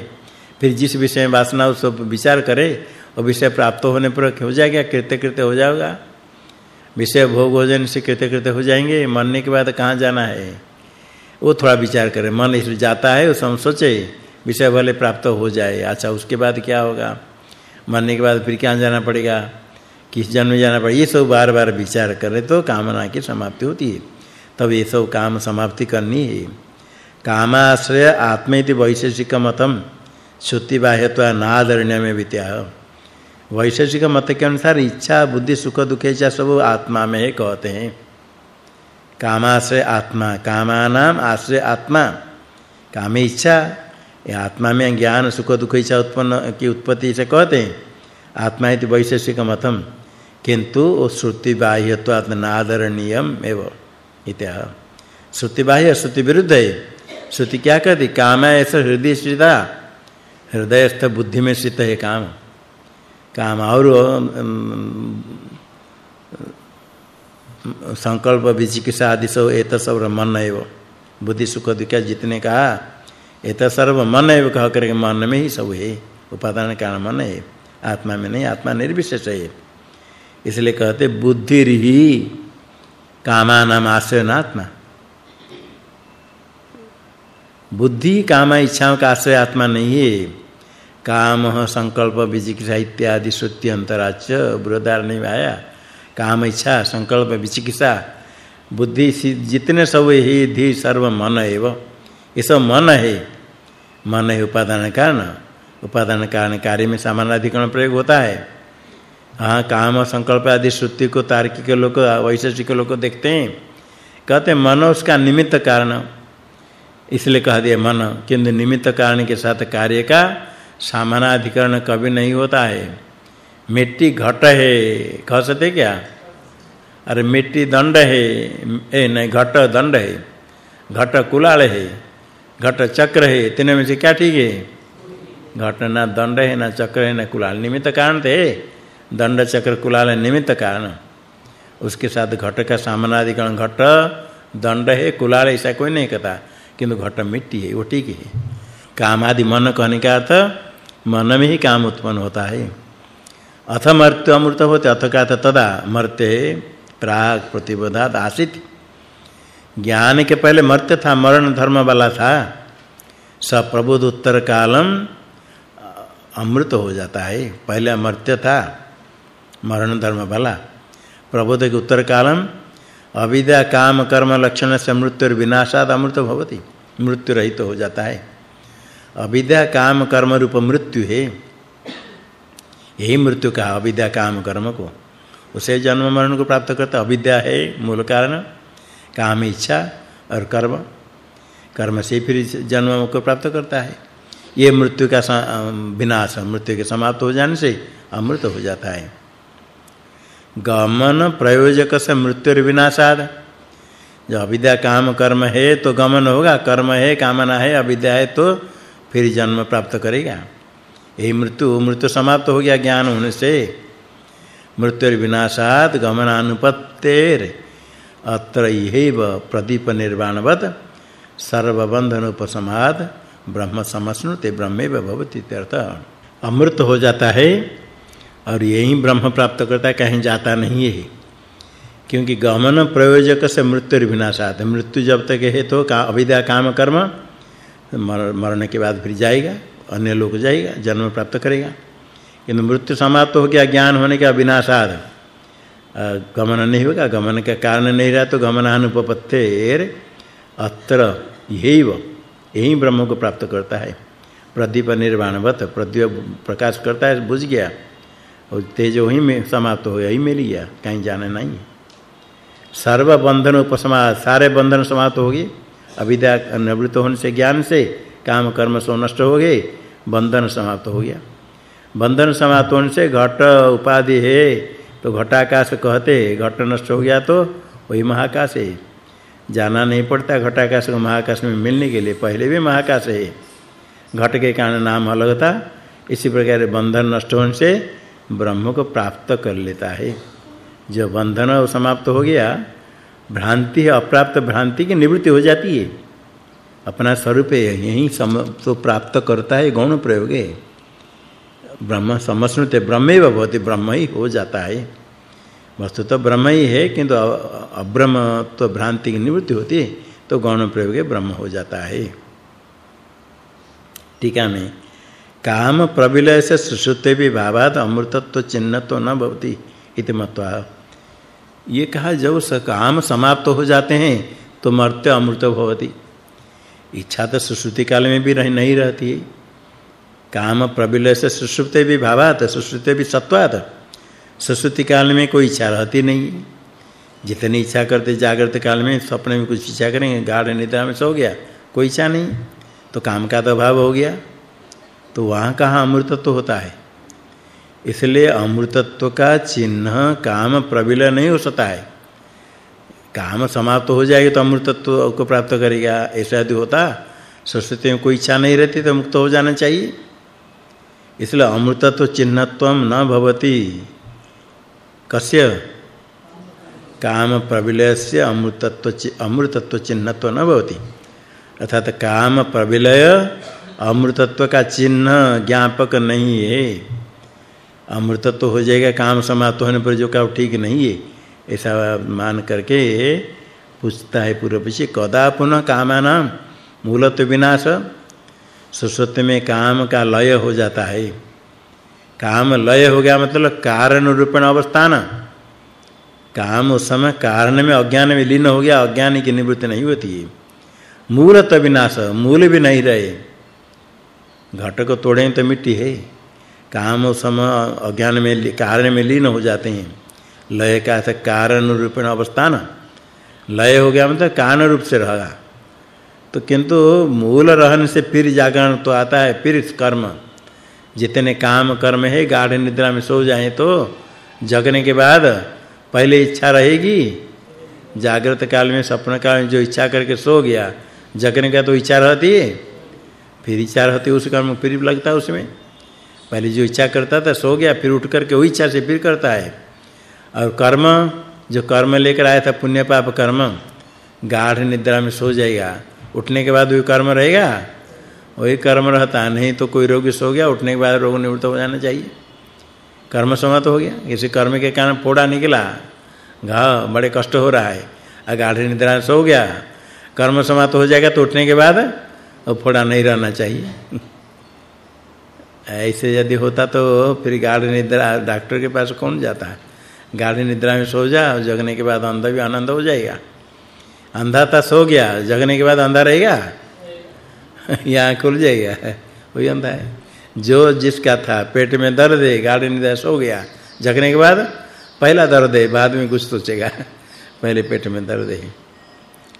फिर जिस विषय में वासना, उस विचार करे, और विषय प्राप्त होने पर हो जाएगा? कृत्य कृत्य हो जाएगा विषय भोग हो जाने से कृत्य कृत्य हो जाएँगे। मरने के बाद कहाँ जाना है? वो थोड़ा विचार करे। मन इसलिए जाता है, उस हम सोचे, विषय भले प्राप्त हो जाए। अच्छा उसके बाद क्या होगा? मरने के बाद फिर क्या जाना पड़ेगा? किस जन्म जाना पड़ेगा ये सब बार-बार विचार करे तो कामना की समाप्ति होती है। तब ये सब काम समाप्ति करनी है। कामाश्रय आत्मेति वैशेषिक मतम श्रुति बाह्यत्व नादरण्य में वित्या वैशेषिक मत के अनुसार इच्छा, बुद्धि, सुख, दुख इच्छा सब आत्मा में है कहते हैं। कामाश्रय आत्मा, कामानाम आश्रय आत्मा। कामे इच्छा, ये आत्मा में ज्ञान, सुख, दुख इच्छा उत्पन्न, की उत्पत्ति से कहते हैं। आत्मा इति वैशेषिक मतम किंतु श्रुति बाह्यत्वात् नादरणीयम एव इत्या। श्रुति बाह्य श्रुति विरुद्ध है श्रुति क्या कहती? काम ऐसा हृदय स्थिता, हृदयस्थ बुद्धि में स्थित है काम। काम और संकल्प, विचिकित्सा आदि सब, एत सब मन एव। बुद्धि, सुख, दुख, जितने कहा, एत सर्व मन एव कह करके मन में ही सब है। उपादान कारण मन है। आत्मा में नहीं, आत्मा निर्विशेष है। इसलिए कहते बुद्धि ही कामानाम आश्रयनात्मा। बुद्धि, काम, इच्छाओं का आश्रय आत्मा नहीं है। काम, संकल्प विचिकित्सा इत्यादि श्रुति अंतराच बृहदार नहीं आया। काम, इच्छा, संकल्प, विचिकित्सा, बुद्धि जितने सब ही धी, सर्व मन एव। ये सब मन है। मन है उपादान कारण। उपादान कारण कार्य में सामानाधिकरण प्रयोग होता है। हाँ काम संकल्प आदि श्रुति को, तार्किक लोग वैशेषिक लोग देखते हैं। कहते मन उसका निमित्त कारण। इसलिए कह दिया, मन, किंतु निमित्त कारण के साथ कार्य का सामानाधिकरण कभी नहीं होता है। मिट्टी घट है, कह सकते क्या? अरे, मिट्टी दंड है, ए, नहीं, घट दंड है। घट कुलाल है, घट चक्र है, तीनों में से क्या ठीक है? घट ना दंड है, ना चक्र है, ना कुलाल। निमित्त कारण थे दंड चक्र कुलाल निमित्त कारण। उसके साथ घट का सामनाधिकरण घट, दंड है, कुलाल ऐसा कोई नहीं कहता, किंतु घट मिट्टी है, वो ठीक है। काम आदि मन कहने का अर्थ, मन में ही काम उत्पन्न होता है। अथ मर्त्य अमृत होते, अथ का तदा, मर्त्य प्राग प्रतिबोधात आसित। ज्ञान के पहले मर्त्य था, मरण धर्म वाला था। स प्रबोध उत्तर कालम अमृत हो जाता है, पहले अमर्त्य था। मरण धर्म वाला प्रबोध के उत्तर कालम अविद्या, काम, कर्म, लक्षण से मृत्यु और विनाशाद अमृत भवति। मृत्यु रहित तो हो जाता है। अविद्या, काम, कर्म रूप मृत्यु है। यही मृत्यु का अविद्या, काम, कर्म को। उसे जन्म, मरण को प्राप्त करता अविद्या है मूल कारण। काम, इच्छा और कर्म। कर्म से फिर जन्म को प्राप्त करता है। ये मृत्यु का विनाश, मृत्यु के समाप्त हो जाने से अमृत हो जाता है। गमन प्रयोजक से मृत्यु विनाशाद। जो अविद्या काम कर्म है तो गमन होगा। कर्म है, कामना है, अविद्या है तो फिर जन्म प्राप्त करेगा। यही मृत्यु मृत्यु समाप्त हो गया ज्ञान होने से। मृत्यु विनाशात गमनानुपत्तेर। अत्र यैव प्रदीप निर्वाणवत सर्वबंधन उपसमाद ब्रह्म समस्नुते, ब्रह्मेव भवति इत्यर्थ। अमृत हो जाता है। और यही ब्रह्म प्राप्त करता है, कहीं जाता नहीं है। क्योंकि गमन प्रयोजक से मृत्यु विनाशात मृत्यु जब तक है तो का अविद्या काम कर्म मरने के बाद फिर जाएगा, अन्य लोग जाएगा, जन्म प्राप्त करेगा। किंतु मृत्यु समाप्त हो गया, ज्ञान होने का विनाशाद गमन नहीं होगा, गमन का कारण नहीं रहा तो गमनानुपपत्तेर अत्र यही यही ब्रह्म को प्राप्त करता है। प्रदीप निर्वाणवत प्रदीप प्रकाश करता है, बुझ गया। और तेज वही में समाप्त हो गया मिल गया, कहीं जाना नहीं। सर्व बंधन उपसमा सारे बंधन समाप्त हो गए। अविद्या निवृत्त होने से, ज्ञान से काम, कर्म सो नष्ट हो गए, बंधन समाप्त हो गया। बंधन समाप्त होने से घट उपाधि है तो घटाकाश कहते घट नष्ट हो गया तो वही महाकाश है। जाना नहीं पड़ता घटाकाश को महाकाश में मिलने के लिए, पहले भी महाकाश है। घट के कारण नाम अलग था, इसी प्रकार बंधन नष्ट होने से ब्रह्म को प्राप्त कर लेता है। जो बंधन समाप्त हो गया, भ्रांति अप्राप्त भ्रांति की निवृत्ति हो जाती है। अपना स्वरूप यही सम तो प्राप्त करता है गौण प्रयोग। है ब्रह्म समस्नुते, ब्रह्मेव भवति, ब्रह्म ही हो जाता है। वस्तु तो ब्रह्म ही है, किंतु अब्रह्म तो भ्रांति की निवृत्ति होती है तो गौण प्रयोग ब्रह्म हो जाता है। टीका में काम प्रविलय से सुषुप्ते भी भावात अमृतत्व चिन्ह तो न भवति इति मत्वा। ये कहा, जब काम समाप्त हो जाते हैं तो मर्त्य अमृत भवति। इच्छा तो सुश्रुति काल में भी नहीं रहती है। काम प्रविलय से सुषुप्ते भी भावात सुश्रुते भी सत्वात। सुश्रुति काल में कोई इच्छा रहती नहीं जितनी इच्छा करते जागृत काल में, सपने में कुछ इच्छा करेंगे, गाढ़ निद्रा में सो गया, कोई इच्छा नहीं। तो काम का तो अभाव हो गया। तो वहाँ कहाँ अमृतत्व होता है? इसलिए अमृतत्व का चिन्ह काम प्रविलय नहीं हो सकता है। काम समाप्त हो जाएगा तो अमृतत्व को प्राप्त करेगा। ऐसा यदि होता सरस्वती में कोई इच्छा नहीं रहती तो मुक्त हो जाना चाहिए। इसलिए अमृतत्व चिन्हत्व न भवति। कस्य? काम प्रविलय से अमृतत्व अमृतत्व चिन्हत्व न भवति। अर्थात काम प्रविलय अमृतत्व का चिन्ह ज्ञापक नहीं है। अमृतत्व हो जाएगा, काम समाप्त होने पर जो का ठीक नहीं है। ऐसा मान करके पूछता है पूर्व पीछे कदा पुनः कामाना? मूलत्व विनाश। सुसुप्त में काम का लय हो जाता है। काम लय हो गया मतलब कारण रूपेण अवस्थान। काम उस समय कारण में, अज्ञान में लीन हो गया, अज्ञान की निवृत्ति नहीं होती है। मूलत्व विनाश, मूल भी नहीं रहे। घट को तोड़े तो मिट्टी है। काम समय अज्ञान में कारण में लीन हो जाते हैं। लय का से कारण रूपेण अवस्थान। लय हो गया मतलब कारण रूप से रहेगा तो किंतु मूल रहन से फिर जागरण तो आता है, फिर कर्म। जितने काम कर्म है, गाढ़ निद्रा में सो जाए तो जगने के बाद पहले इच्छा रहेगी। जागृत काल में, सपन काल में जो इच्छा करके सो गया, जगने का तो इच्छा रहती है। फिर इच्छा रहती उस कर्म फिर लगता है उसमें। पहले जो इच्छा करता था, सो गया, फिर उठ करके वही इच्छा से फिर करता है। और कर्म, जो कर्म लेकर आया था, पुण्य पाप कर्म, गाढ़ निद्रा में सो जाएगा। उठने के बाद वही कर्म रहेगा, वही कर्म रहता नहीं तो कोई रोगी सो गया, उठने के बाद रोग निवृत्त हो जाना चाहिए। कर्म समाप्त हो गया, इसी कर्म के कारण फोड़ा निकला। घाव बड़े कष्ट हो रहा है। अगाढ़ निद्रा सो गया, कर्म समाप्त हो जाएगा तो उठने के बाद और फोड़ा नहीं रहना चाहिए। ऐसे यदि होता तो फिर गाढ़ निद्रा, डॉक्टर के पास कौन जाता? है गाढ़ निद्रा में सो जा, जगने के बाद अंधा भी आनंद हो जाएगा। अंधा था सो गया, जगने के बाद अंधा रहेगा? यहाँ खुल जाएगा? वही अंधा है। जो जिसका था, पेट में दर्द है, गाढ़ी निद्रा सो गया, जगने के बाद पहला दर्द है, बाद में कुछ सोचेगा, पहले पेट में दर्द है।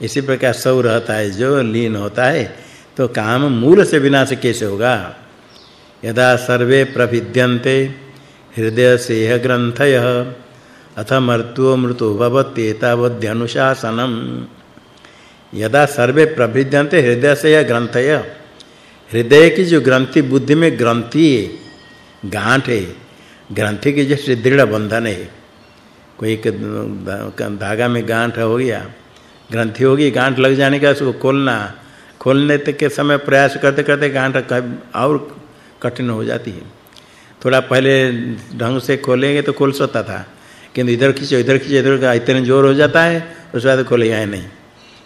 इसी प्रकार सौ रहता है, जो लीन होता है तो काम मूल से विनाश कैसे होगा? यदा सर्वे प्रभिद्यन्ते, हृदय से सेह ग्रंथय, अथ मर्त्यो मृतो भवत्येतावध्यनुशासनम यदा सर्वे प्रभिद्यन्ते, हृदय से या ग्रंथय, हृदय की जो ग्रंथि बुद्धि में ग्रंथि है, गांठ है, ग्रंथि के जैसे दृढ़ बंधन है। कोई धागा में गांठ हो गया, ग्रंथि होगी, गांठ लग जाने का उसको खोलना खोलने तक के समय प्रयास करते करते गांठ और कठिन हो जाती है। थोड़ा पहले ढंग से खोलेंगे तो खोल सकता था, किंतु इधर खींचो इधर खींचो, इधर का इतने ज़ोर हो जाता है उस बाद खोलेगा ही नहीं।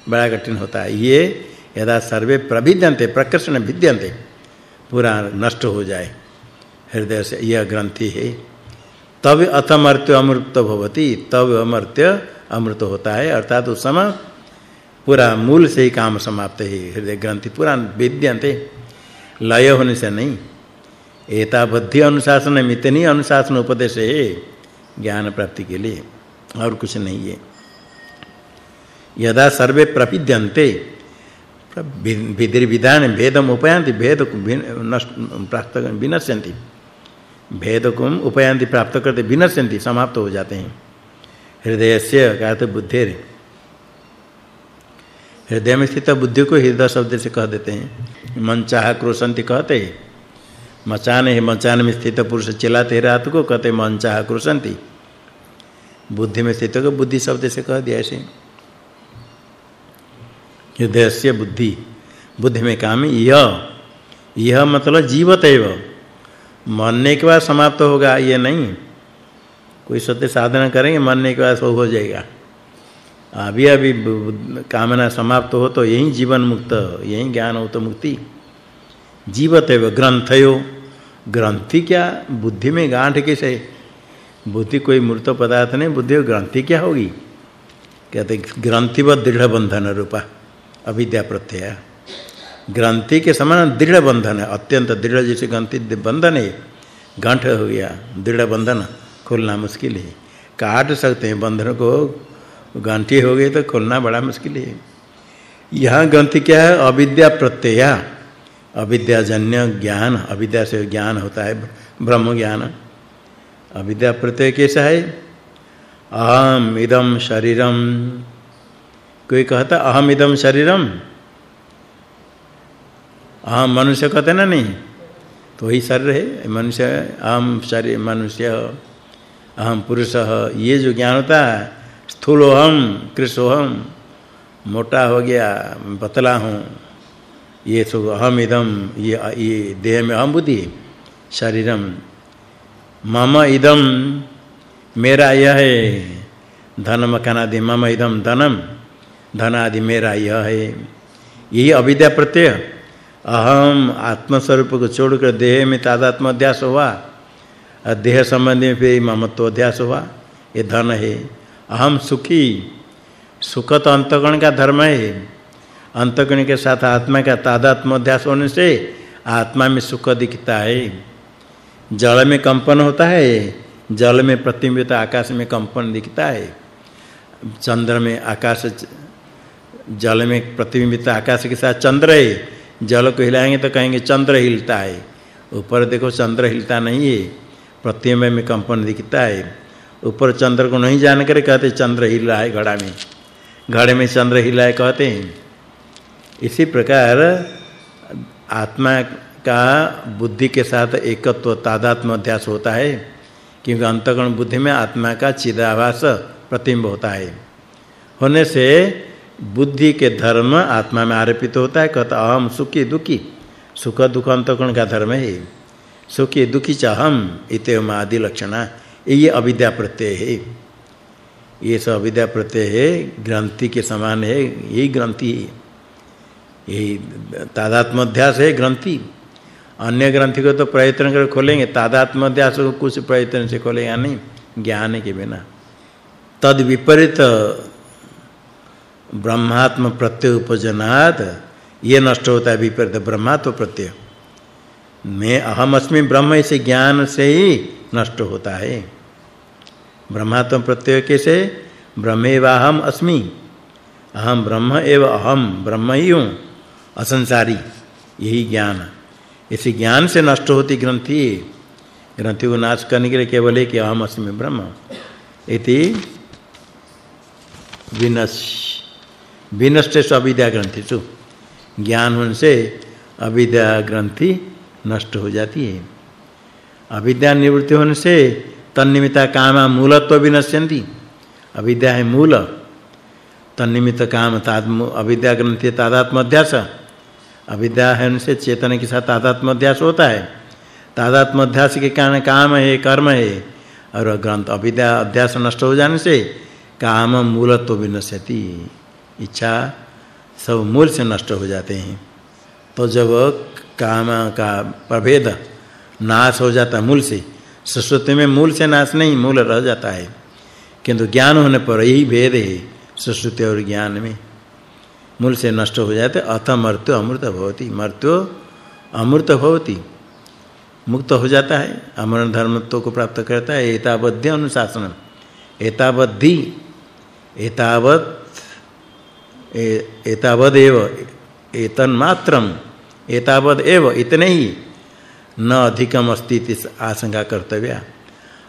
बड़ा कठिन होता है। ये यदा सर्वे प्रभिद्यन्ते प्रकर्षण भिद्यन्ते, पूरा नष्ट हो जाए। हृदय से यह ग्रंथि है। तब अतमर्त्य अमृत भवति, तब अमर्त्य अमृत होता है, अर्थात उस समय पूरा मूल से ही काम समाप्त है, हृदय ग्रंथि पूरा विद्यन्ते लय होने से नहीं। एता बुद्धि अनुशासन में इतनी अनुशासन उपदेश है, ज्ञान प्राप्ति के लिए, और कुछ नहीं है। यदा सर्वे प्रपिद्यन्ते विधि विधान भेदम उपयांति भेद प्राप्त विनश्यन्ति। भेद को प्राप्त करते, विनश्यन्ति, समाप्त हो जाते हैं। हृदय से कहते बुद्धि हृदय में स्थित बुद्धि को हृदय शब्द से कह देते हैं। मन चाह क्रोशंति कहते हैं। मचान है मचान में स्थित पुरुष चिल्लाते रात को, कहते मन चाह क्रोशंति बुद्धि में स्थित को बुद्धि शब्द से कह दिया ऐसे। हृदय से बुद्धि बुद्धि में काम यह यह मतलब जीवत एव। मरने के बाद समाप्त होगा, ये नहीं। कोई सत्य साधना करेंगे, मरने के बाद सब हो जाएगा। अभी अभी कामना समाप्त हो तो यही जीवन मुक्त यही ज्ञान हो तो मुक्ति। जीवत एव ग्रंथयो। ग्रंथि क्या? बुद्धि में गांठ कैसे? बुद्धि कोई मूर्त पदार्थ नहीं, बुद्धि ग्रंथि क्या होगी? कहते ग्रंथिवत दृढ़ बंधन रूपा, अविद्या प्रत्यय। ग्रंथि के समान दृढ़ बंधन है, अत्यंत दृढ़ जैसे ग्रंथि बंधन है, गांठ हो गया दृढ़ बंधन खोलना मुश्किल है। काट सकते हैं, बंधन को गांठी हो गई तो खोलना बड़ा मुश्किल है। यहाँ ग्रंथि क्या है? अविद्या प्रत्यय। अविद्याजन्य ज्ञान, अविद्या से ज्ञान होता है, ब्रह्म ज्ञान। अविद्या प्रत्यय कैसा है? अहम इदम शरीरम। कोई कहता, अहम इदम शरीरम? अहम मनुष्य कहते ना नहीं? तो वही शरीर है। मनुष्य, अहम शरीर, मनुष्य, अहम पुरुष, ये जो ज्ञान होता है स्थूलोहम, कृशोहम, मोटा हो गया, पतला हूँ। ये सब अहम इदम, ये ये देह में अहम बुद्धि, शरीरम। मम इदम, मेरा यह है, धन मकान आदि, मम इदम, धनम। धन आदि, मेरा यह है। यही अविद्या प्रत्यय। अहम आत्मस्वरूप को छोड़कर देह में तादात्म अध्यास हुआ। और देह संबंधी में फिर ममत्व अध्यास हुआ। ये धन है। अहम सुखी सुख तो अंतगण का धर्म है। अंतगण के साथ आत्मा का तादात्म अध्यास होने से आत्मा में सुख दिखता है। जल में कंपन होता है, जल में प्रतिबिंबित आकाश में कंपन दिखता है। चंद्र में आकाश, जल में प्रतिबिंबित आकाश के साथ चंद्र है। जल को हिलाएँगे तो कहेंगे चंद्र हिलता है। ऊपर देखो, चंद्र हिलता नहीं है। प्रतिबिंब में कंपन दिखता है। ऊपर चंद्र को नहीं जान कर कहते, चंद्र हिल रहा है घड़ा में। घड़े में चंद्र हिला है कहते हैं। इसी प्रकार आत्मा का बुद्धि के साथ एकत्व तादात्म अध्यास होता है, क्योंकि अंतगण बुद्धि में आत्मा का चिदाभास प्रतिबिंब होता है। होने से बुद्धि के धर्म आत्मा में आरोपित होता है, कहता, अहम सुखी दुखी। सुख दुख अंतकोण का धर्म है। सुखी दुखी च अहम इतम आदि लक्षणा। ये अविद्या प्रत्यय है। ये सब अविद्या प्रत्यय है, ग्रंथि के समान है, यही ग्रंथि है। यही तादात्म अध्यास है ग्रंथि। अन्य ग्रंथि को तो प्रयत्न कर खोलेंगे तादात्म अध्यास को कुछ प्रयत्न से खोलेगा नहीं ज्ञान के बिना। तद विपरीत ब्रह्मात्म प्रत्यय उपजनात ये नष्ट होता है विपरीत ब्रह्मात्म प्रत्यय। मैं अहम अस्मि ब्रह्म इसे ज्ञान से ही नष्ट होता है। ब्रह्मात्म प्रत्यय कैसे ब्रह्मेवाहम अस्मि। अहम ब्रह्म एव अहम ब्रह्म ही हूँ। असंसारी, यही ज्ञान। इसी ज्ञान से नष्ट होती ग्रंथि। ग्रंथि को नाश करने के लिए केवल है कि अहम अस्मि ब्रह्म। इति विनश, विनष्टेषु अविद्या ग्रंथिषु। ज्ञान होने से अविद्या ग्रंथि नष्ट हो जाती है। अविद्या निवृत्ति होने से तन्निमित्ता काम मूलत्व विनश्यन्ति। अविद्या है मूल। तन्निमित्त काम तात्म अविद्या ग्रंथि तादात्म अध्यास। अविद्या है उनसे चेतन के साथ तादात्म अध्यास होता है। तादात्म अध्यास के कारण काम है, कर्म है। और ग्रंथ अविद्या अध्यास नष्ट हो जाने से काम मूलत्व विनश्यति। इच्छा सब मूल से नष्ट हो जाते हैं। तो जब काम का प्रभेद नाश हो जाता मूल से। सुश्रुति में मूल से नाश नहीं, मूल रह जाता है। किंतु ज्ञान होने पर यही भेद है सुश्रुति और ज्ञान में। मूल से नष्ट हो जाते, अथ मृत्यु अमृत भवति। मृत्यु अमृत भवति। मुक्त हो जाता है अमर धर्मत्व को प्राप्त करता है एतावद्य अनुशासन एतावद्धि एतावत् एतावदेव, एतन्मात्रम। एतावद एव इतने ही। न अधिकम अस्ति इस आशंका कर्तव्य।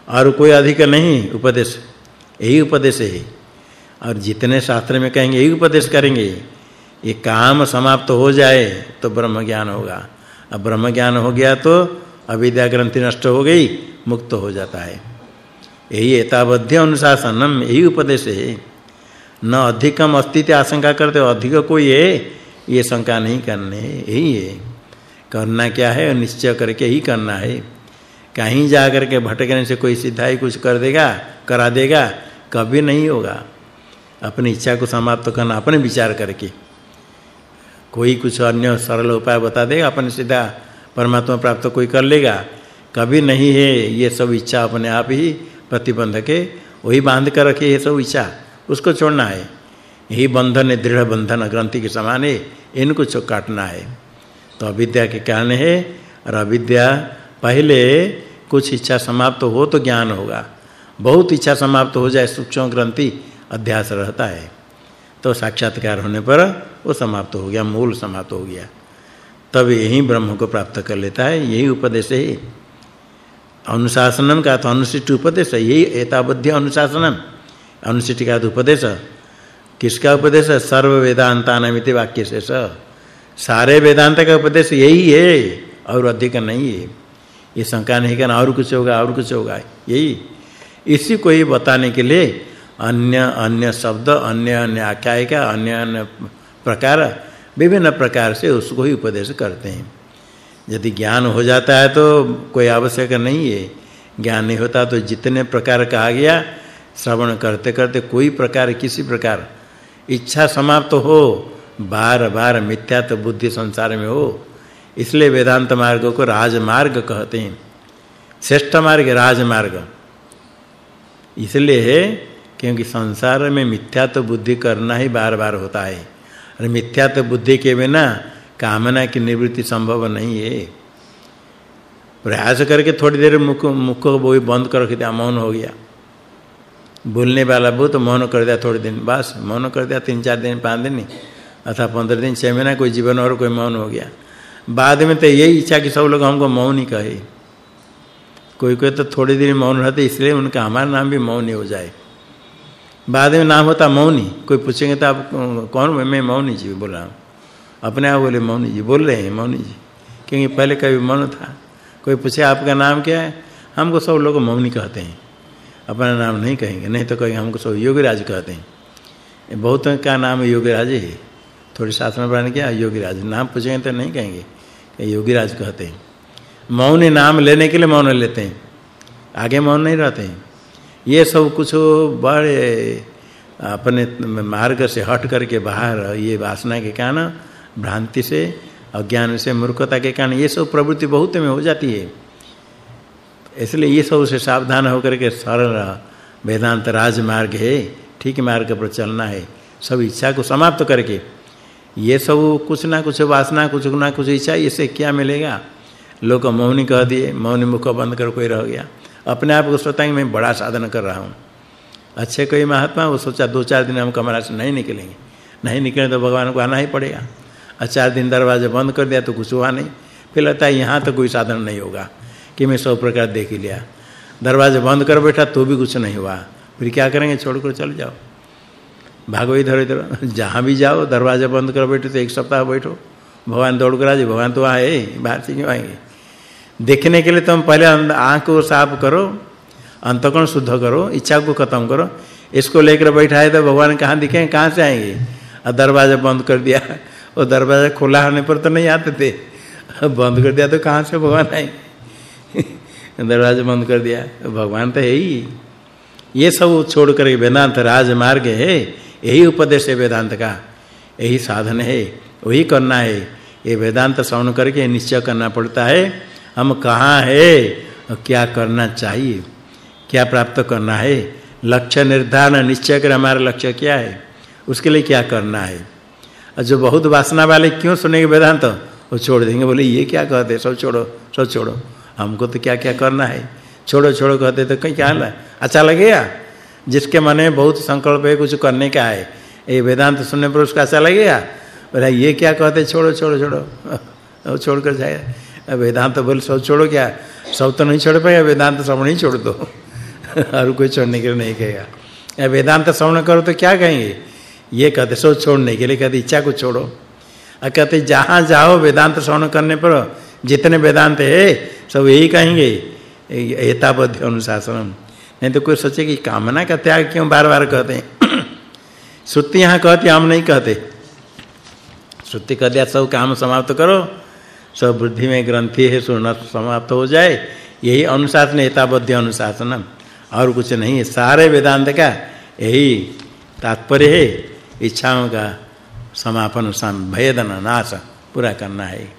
और कोई अधिक नहीं, उपदेश। यही उपदेश है। और जितने शास्त्र में कहेंगे, यही उपदेश करेंगे। ये काम समाप्त हो जाए तो ब्रह्म ज्ञान होगा। अब ब्रह्म ज्ञान हो गया तो अविद्या ग्रंथि नष्ट हो गई, मुक्त हो जाता है। यही एतावध्य अनुशासनम, यही उपदेश है। न अधिकम अस्तित्व आशंका करते अधिक कोई है, ये शंका नहीं करने। यही है। करना क्या है निश्चय करके ही करना है। कहीं जा कर के भटकने से कोई सीधा ही कुछ कर देगा, करा देगा, कभी नहीं होगा। अपनी इच्छा को समाप्त करना, अपने विचार करके। कोई कुछ अन्य सरल उपाय बता देगा, अपने सीधा परमात्मा प्राप्त कोई कर लेगा। कभी नहीं है ये सब इच्छा अपने आप ही प्रतिबंधक है वही बाँध कर रखे ये सब इच्छा, उसको छोड़ना है। यही बंधन है, दृढ़ बंधन ग्रंथि के समान है, इनको काटना है। तो अविद्या के कारण है, और अविद्या पहले कुछ इच्छा समाप्त हो तो ज्ञान होगा। बहुत इच्छा समाप्त हो जाए, सूक्ष्म ग्रंथि अध्यास रहता है। तो साक्षात्कार होने पर वो समाप्त हो गया, मूल समाप्त हो गया। तब यही ब्रह्म को प्राप्त कर लेता है, यही उपदेश है। अनुशासनम का तो अनुशिष्ट उपदेश है यही एतावध्य अनुशासनम। अनुशिष्ट का तो उपदेश। किसका उपदेश? है सर्व वेदांतानामिति वाक्य से सारे वेदांत का उपदेश यही है, और अधिक नहीं है। ये शंका नहीं करना, और कुछ होगा, और कुछ होगा, यही। इसी को ही बताने के लिए अन्य अन्य शब्द, अन्य अन्य आख्यायिका, अन्य अन्य प्रकार, विभिन्न प्रकार से उसको ही उपदेश करते हैं। यदि ज्ञान हो जाता है तो कोई आवश्यक नहीं है। ज्ञान नहीं होता तो जितने प्रकार कहा गया, श्रवण करते करते कोई प्रकार, किसी प्रकार, इच्छा समाप्त तो हो बार बार मिथ्यात्व बुद्धि संसार में हो। इसलिए वेदांत मार्ग को राजमार्ग कहते हैं। श्रेष्ठ मार्ग राजमार्ग। इसलिए है क्योंकि संसार में मिथ्यात्व बुद्धि करना ही बार-बार होता है। और मिथ्यात्व बुद्धि के बिना कामना की निवृत्ति संभव नहीं है। प्रयास करके थोड़ी देर मुख मुख को वो बंद कर दिया मौन हो गया। बोलने वाला वो तो मौन कर दिया थोड़े दिन, बस मौन कर दिया, तीन चार दिन, पाँच दिन अथवा पंद्रह दिन, छह महीना कोई जीवन और कोई मौन हो गया। बाद में तो यही इच्छा कि सब लोग हमको मौन ही कहे। कोई कोई तो थोड़ी देर मौन रहते, इसलिए उनका, हमारा नाम भी मौन ही हो जाए। बाद में नाम होता मौनी कोई पूछेंगे तो आप, कौन मैं मौनी जी बोल रहा हूँ। अपने आप बोले मौनी जी बोल रहे हैं, मौनी जी क्योंकि पहले कभी मौन था। कोई पूछे, आपका नाम क्या है? हमको सब लोग मौनी कहते हैं। अपना नाम नहीं कहेंगे। नहीं तो कहेंगे, हमको सब योगीराज कहते हैं। बहुत का नाम योगीराज है। थोड़ी शास्त्र में पढ़ने क्या योगीराज। नाम पूछेंगे तो नहीं कहेंगे योगीराज कहते हैं। मौन नाम लेने के लिए मौन लेते हैं। आगे मौन नहीं रहते हैं। ये सब कुछ बड़े अपने मार्ग से हट करके बाहर, ये वासना के कारण, भ्रांति से, अज्ञान से, मूर्खता के कारण, ये सब प्रवृत्ति बहुत में हो जाती है। इसलिए ये सबसे सावधान होकर के सरल वेदांत राजमार्ग है, ठीक मार्ग पर चलना है। सब इच्छा को समाप्त करके ये सब कुछ ना कुछ वासना, कुछ ना कुछ इच्छा इससे क्या मिलेगा? लोग मौनी कह दिए मौनी मुख बंद कर, कोई रह गया। अपने आप को सोचता है मैं बड़ा साधन कर रहा हूँ। अच्छे कोई महात्मा, वो सोचा दो चार दिन हम कमरा से नहीं निकलेंगे। नहीं निकले तो भगवान को आना ही पड़ेगा। और चार दिन दरवाजे बंद कर दिया तो कुछ हुआ नहीं। फिर लगता है यहाँ तो कोई साधन नहीं होगा कि मैं सब प्रकार देख लिया। दरवाजे बंद कर बैठा तो भी कुछ नहीं हुआ। फिर क्या करेंगे? छोड़कर चल जाओ। भागो इधर इधर जहाँ भी जाओ, दरवाज़ा बंद कर बैठो तो एक सप्ताह बैठो। भगवान दौड़ कर आज भगवान तो आए बाहर से क्यों आएँगे? देखने के लिए तुम पहले आँख को साफ़ करो अंतकोण शुद्ध करो, इच्छा को खत्म करो। इसको लेकर बैठा है तो भगवान कहाँ दिखे, कहाँ से आएँगे? और दरवाज़ा बंद कर दिया। वो दरवाज़ा खुला होने पर तो नहीं आते थे। बंद कर दिया तो कहाँ से भगवान आए दरवाज़ा बंद कर दिया। भगवान तो है ही। ये सब छोड़ कर वेदांत राजमार्ग है। यही उपदेश है वेदांत का। यही साधन है, वही करना है। ये वेदांत श्रवण करके निश्चय करना पड़ता है, हम कहाँ है और क्या करना चाहिए, क्या प्राप्त करना है। लक्ष्य निर्धारण, निश्चय कर हमारा लक्ष्य क्या है, उसके लिए क्या करना है। और जो बहुत वासना वाले क्यों सुनेंगे वेदांत? वो छोड़ देंगे, बोले, ये क्या कहते सब छोड़ो सब छोड़ो। हमको तो क्या क्या करना है? छोड़ो छोड़ो कहते तो कहीं क्या अच्छा लगेगा? जिसके मन में बहुत संकल्प है, कुछ करने का है ये वेदांत सुनने पर उसका अच्छा लगेगा बोला, ये क्या कहते, छोड़ो छोड़ो छोड़ो। वो छोड़ कर जाएगा। वेदांत बोले, सब छोड़ो क्या? सब तो नहीं छोड़ पाएगा, वेदांत श्रवण ही छोड़ दो। और कोई छोड़ने के लिए नहीं कहेगा। वेदांत श्रवण करो तो क्या कहेंगे? ये कहते, सब छोड़ने के लिए कहते, इच्छा को छोड़ो। और कहते, जहाँ जाओ वेदांत श्रवण करने पर, जितने वेदांत है, सब यही कहेंगे। एतावध्य अनुशासन नहीं तो कोई सोचे कि कामना का त्याग क्यों बार-बार कहते हैं? श्रुति यहाँ कहती, हम नहीं कहते। श्रुति कह दिया सब काम समाप्त करो। सब बुद्धि में ग्रंथि है सुन समाप्त हो जाए। यही अनुशासन एतावध्य अनुशासन। और कुछ नहीं, सारे वेदांत का यही तात्पर्य है। इच्छाओं का समापन भेदन नाश पूरा करना है।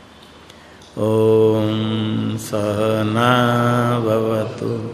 ओम सहना भवतु।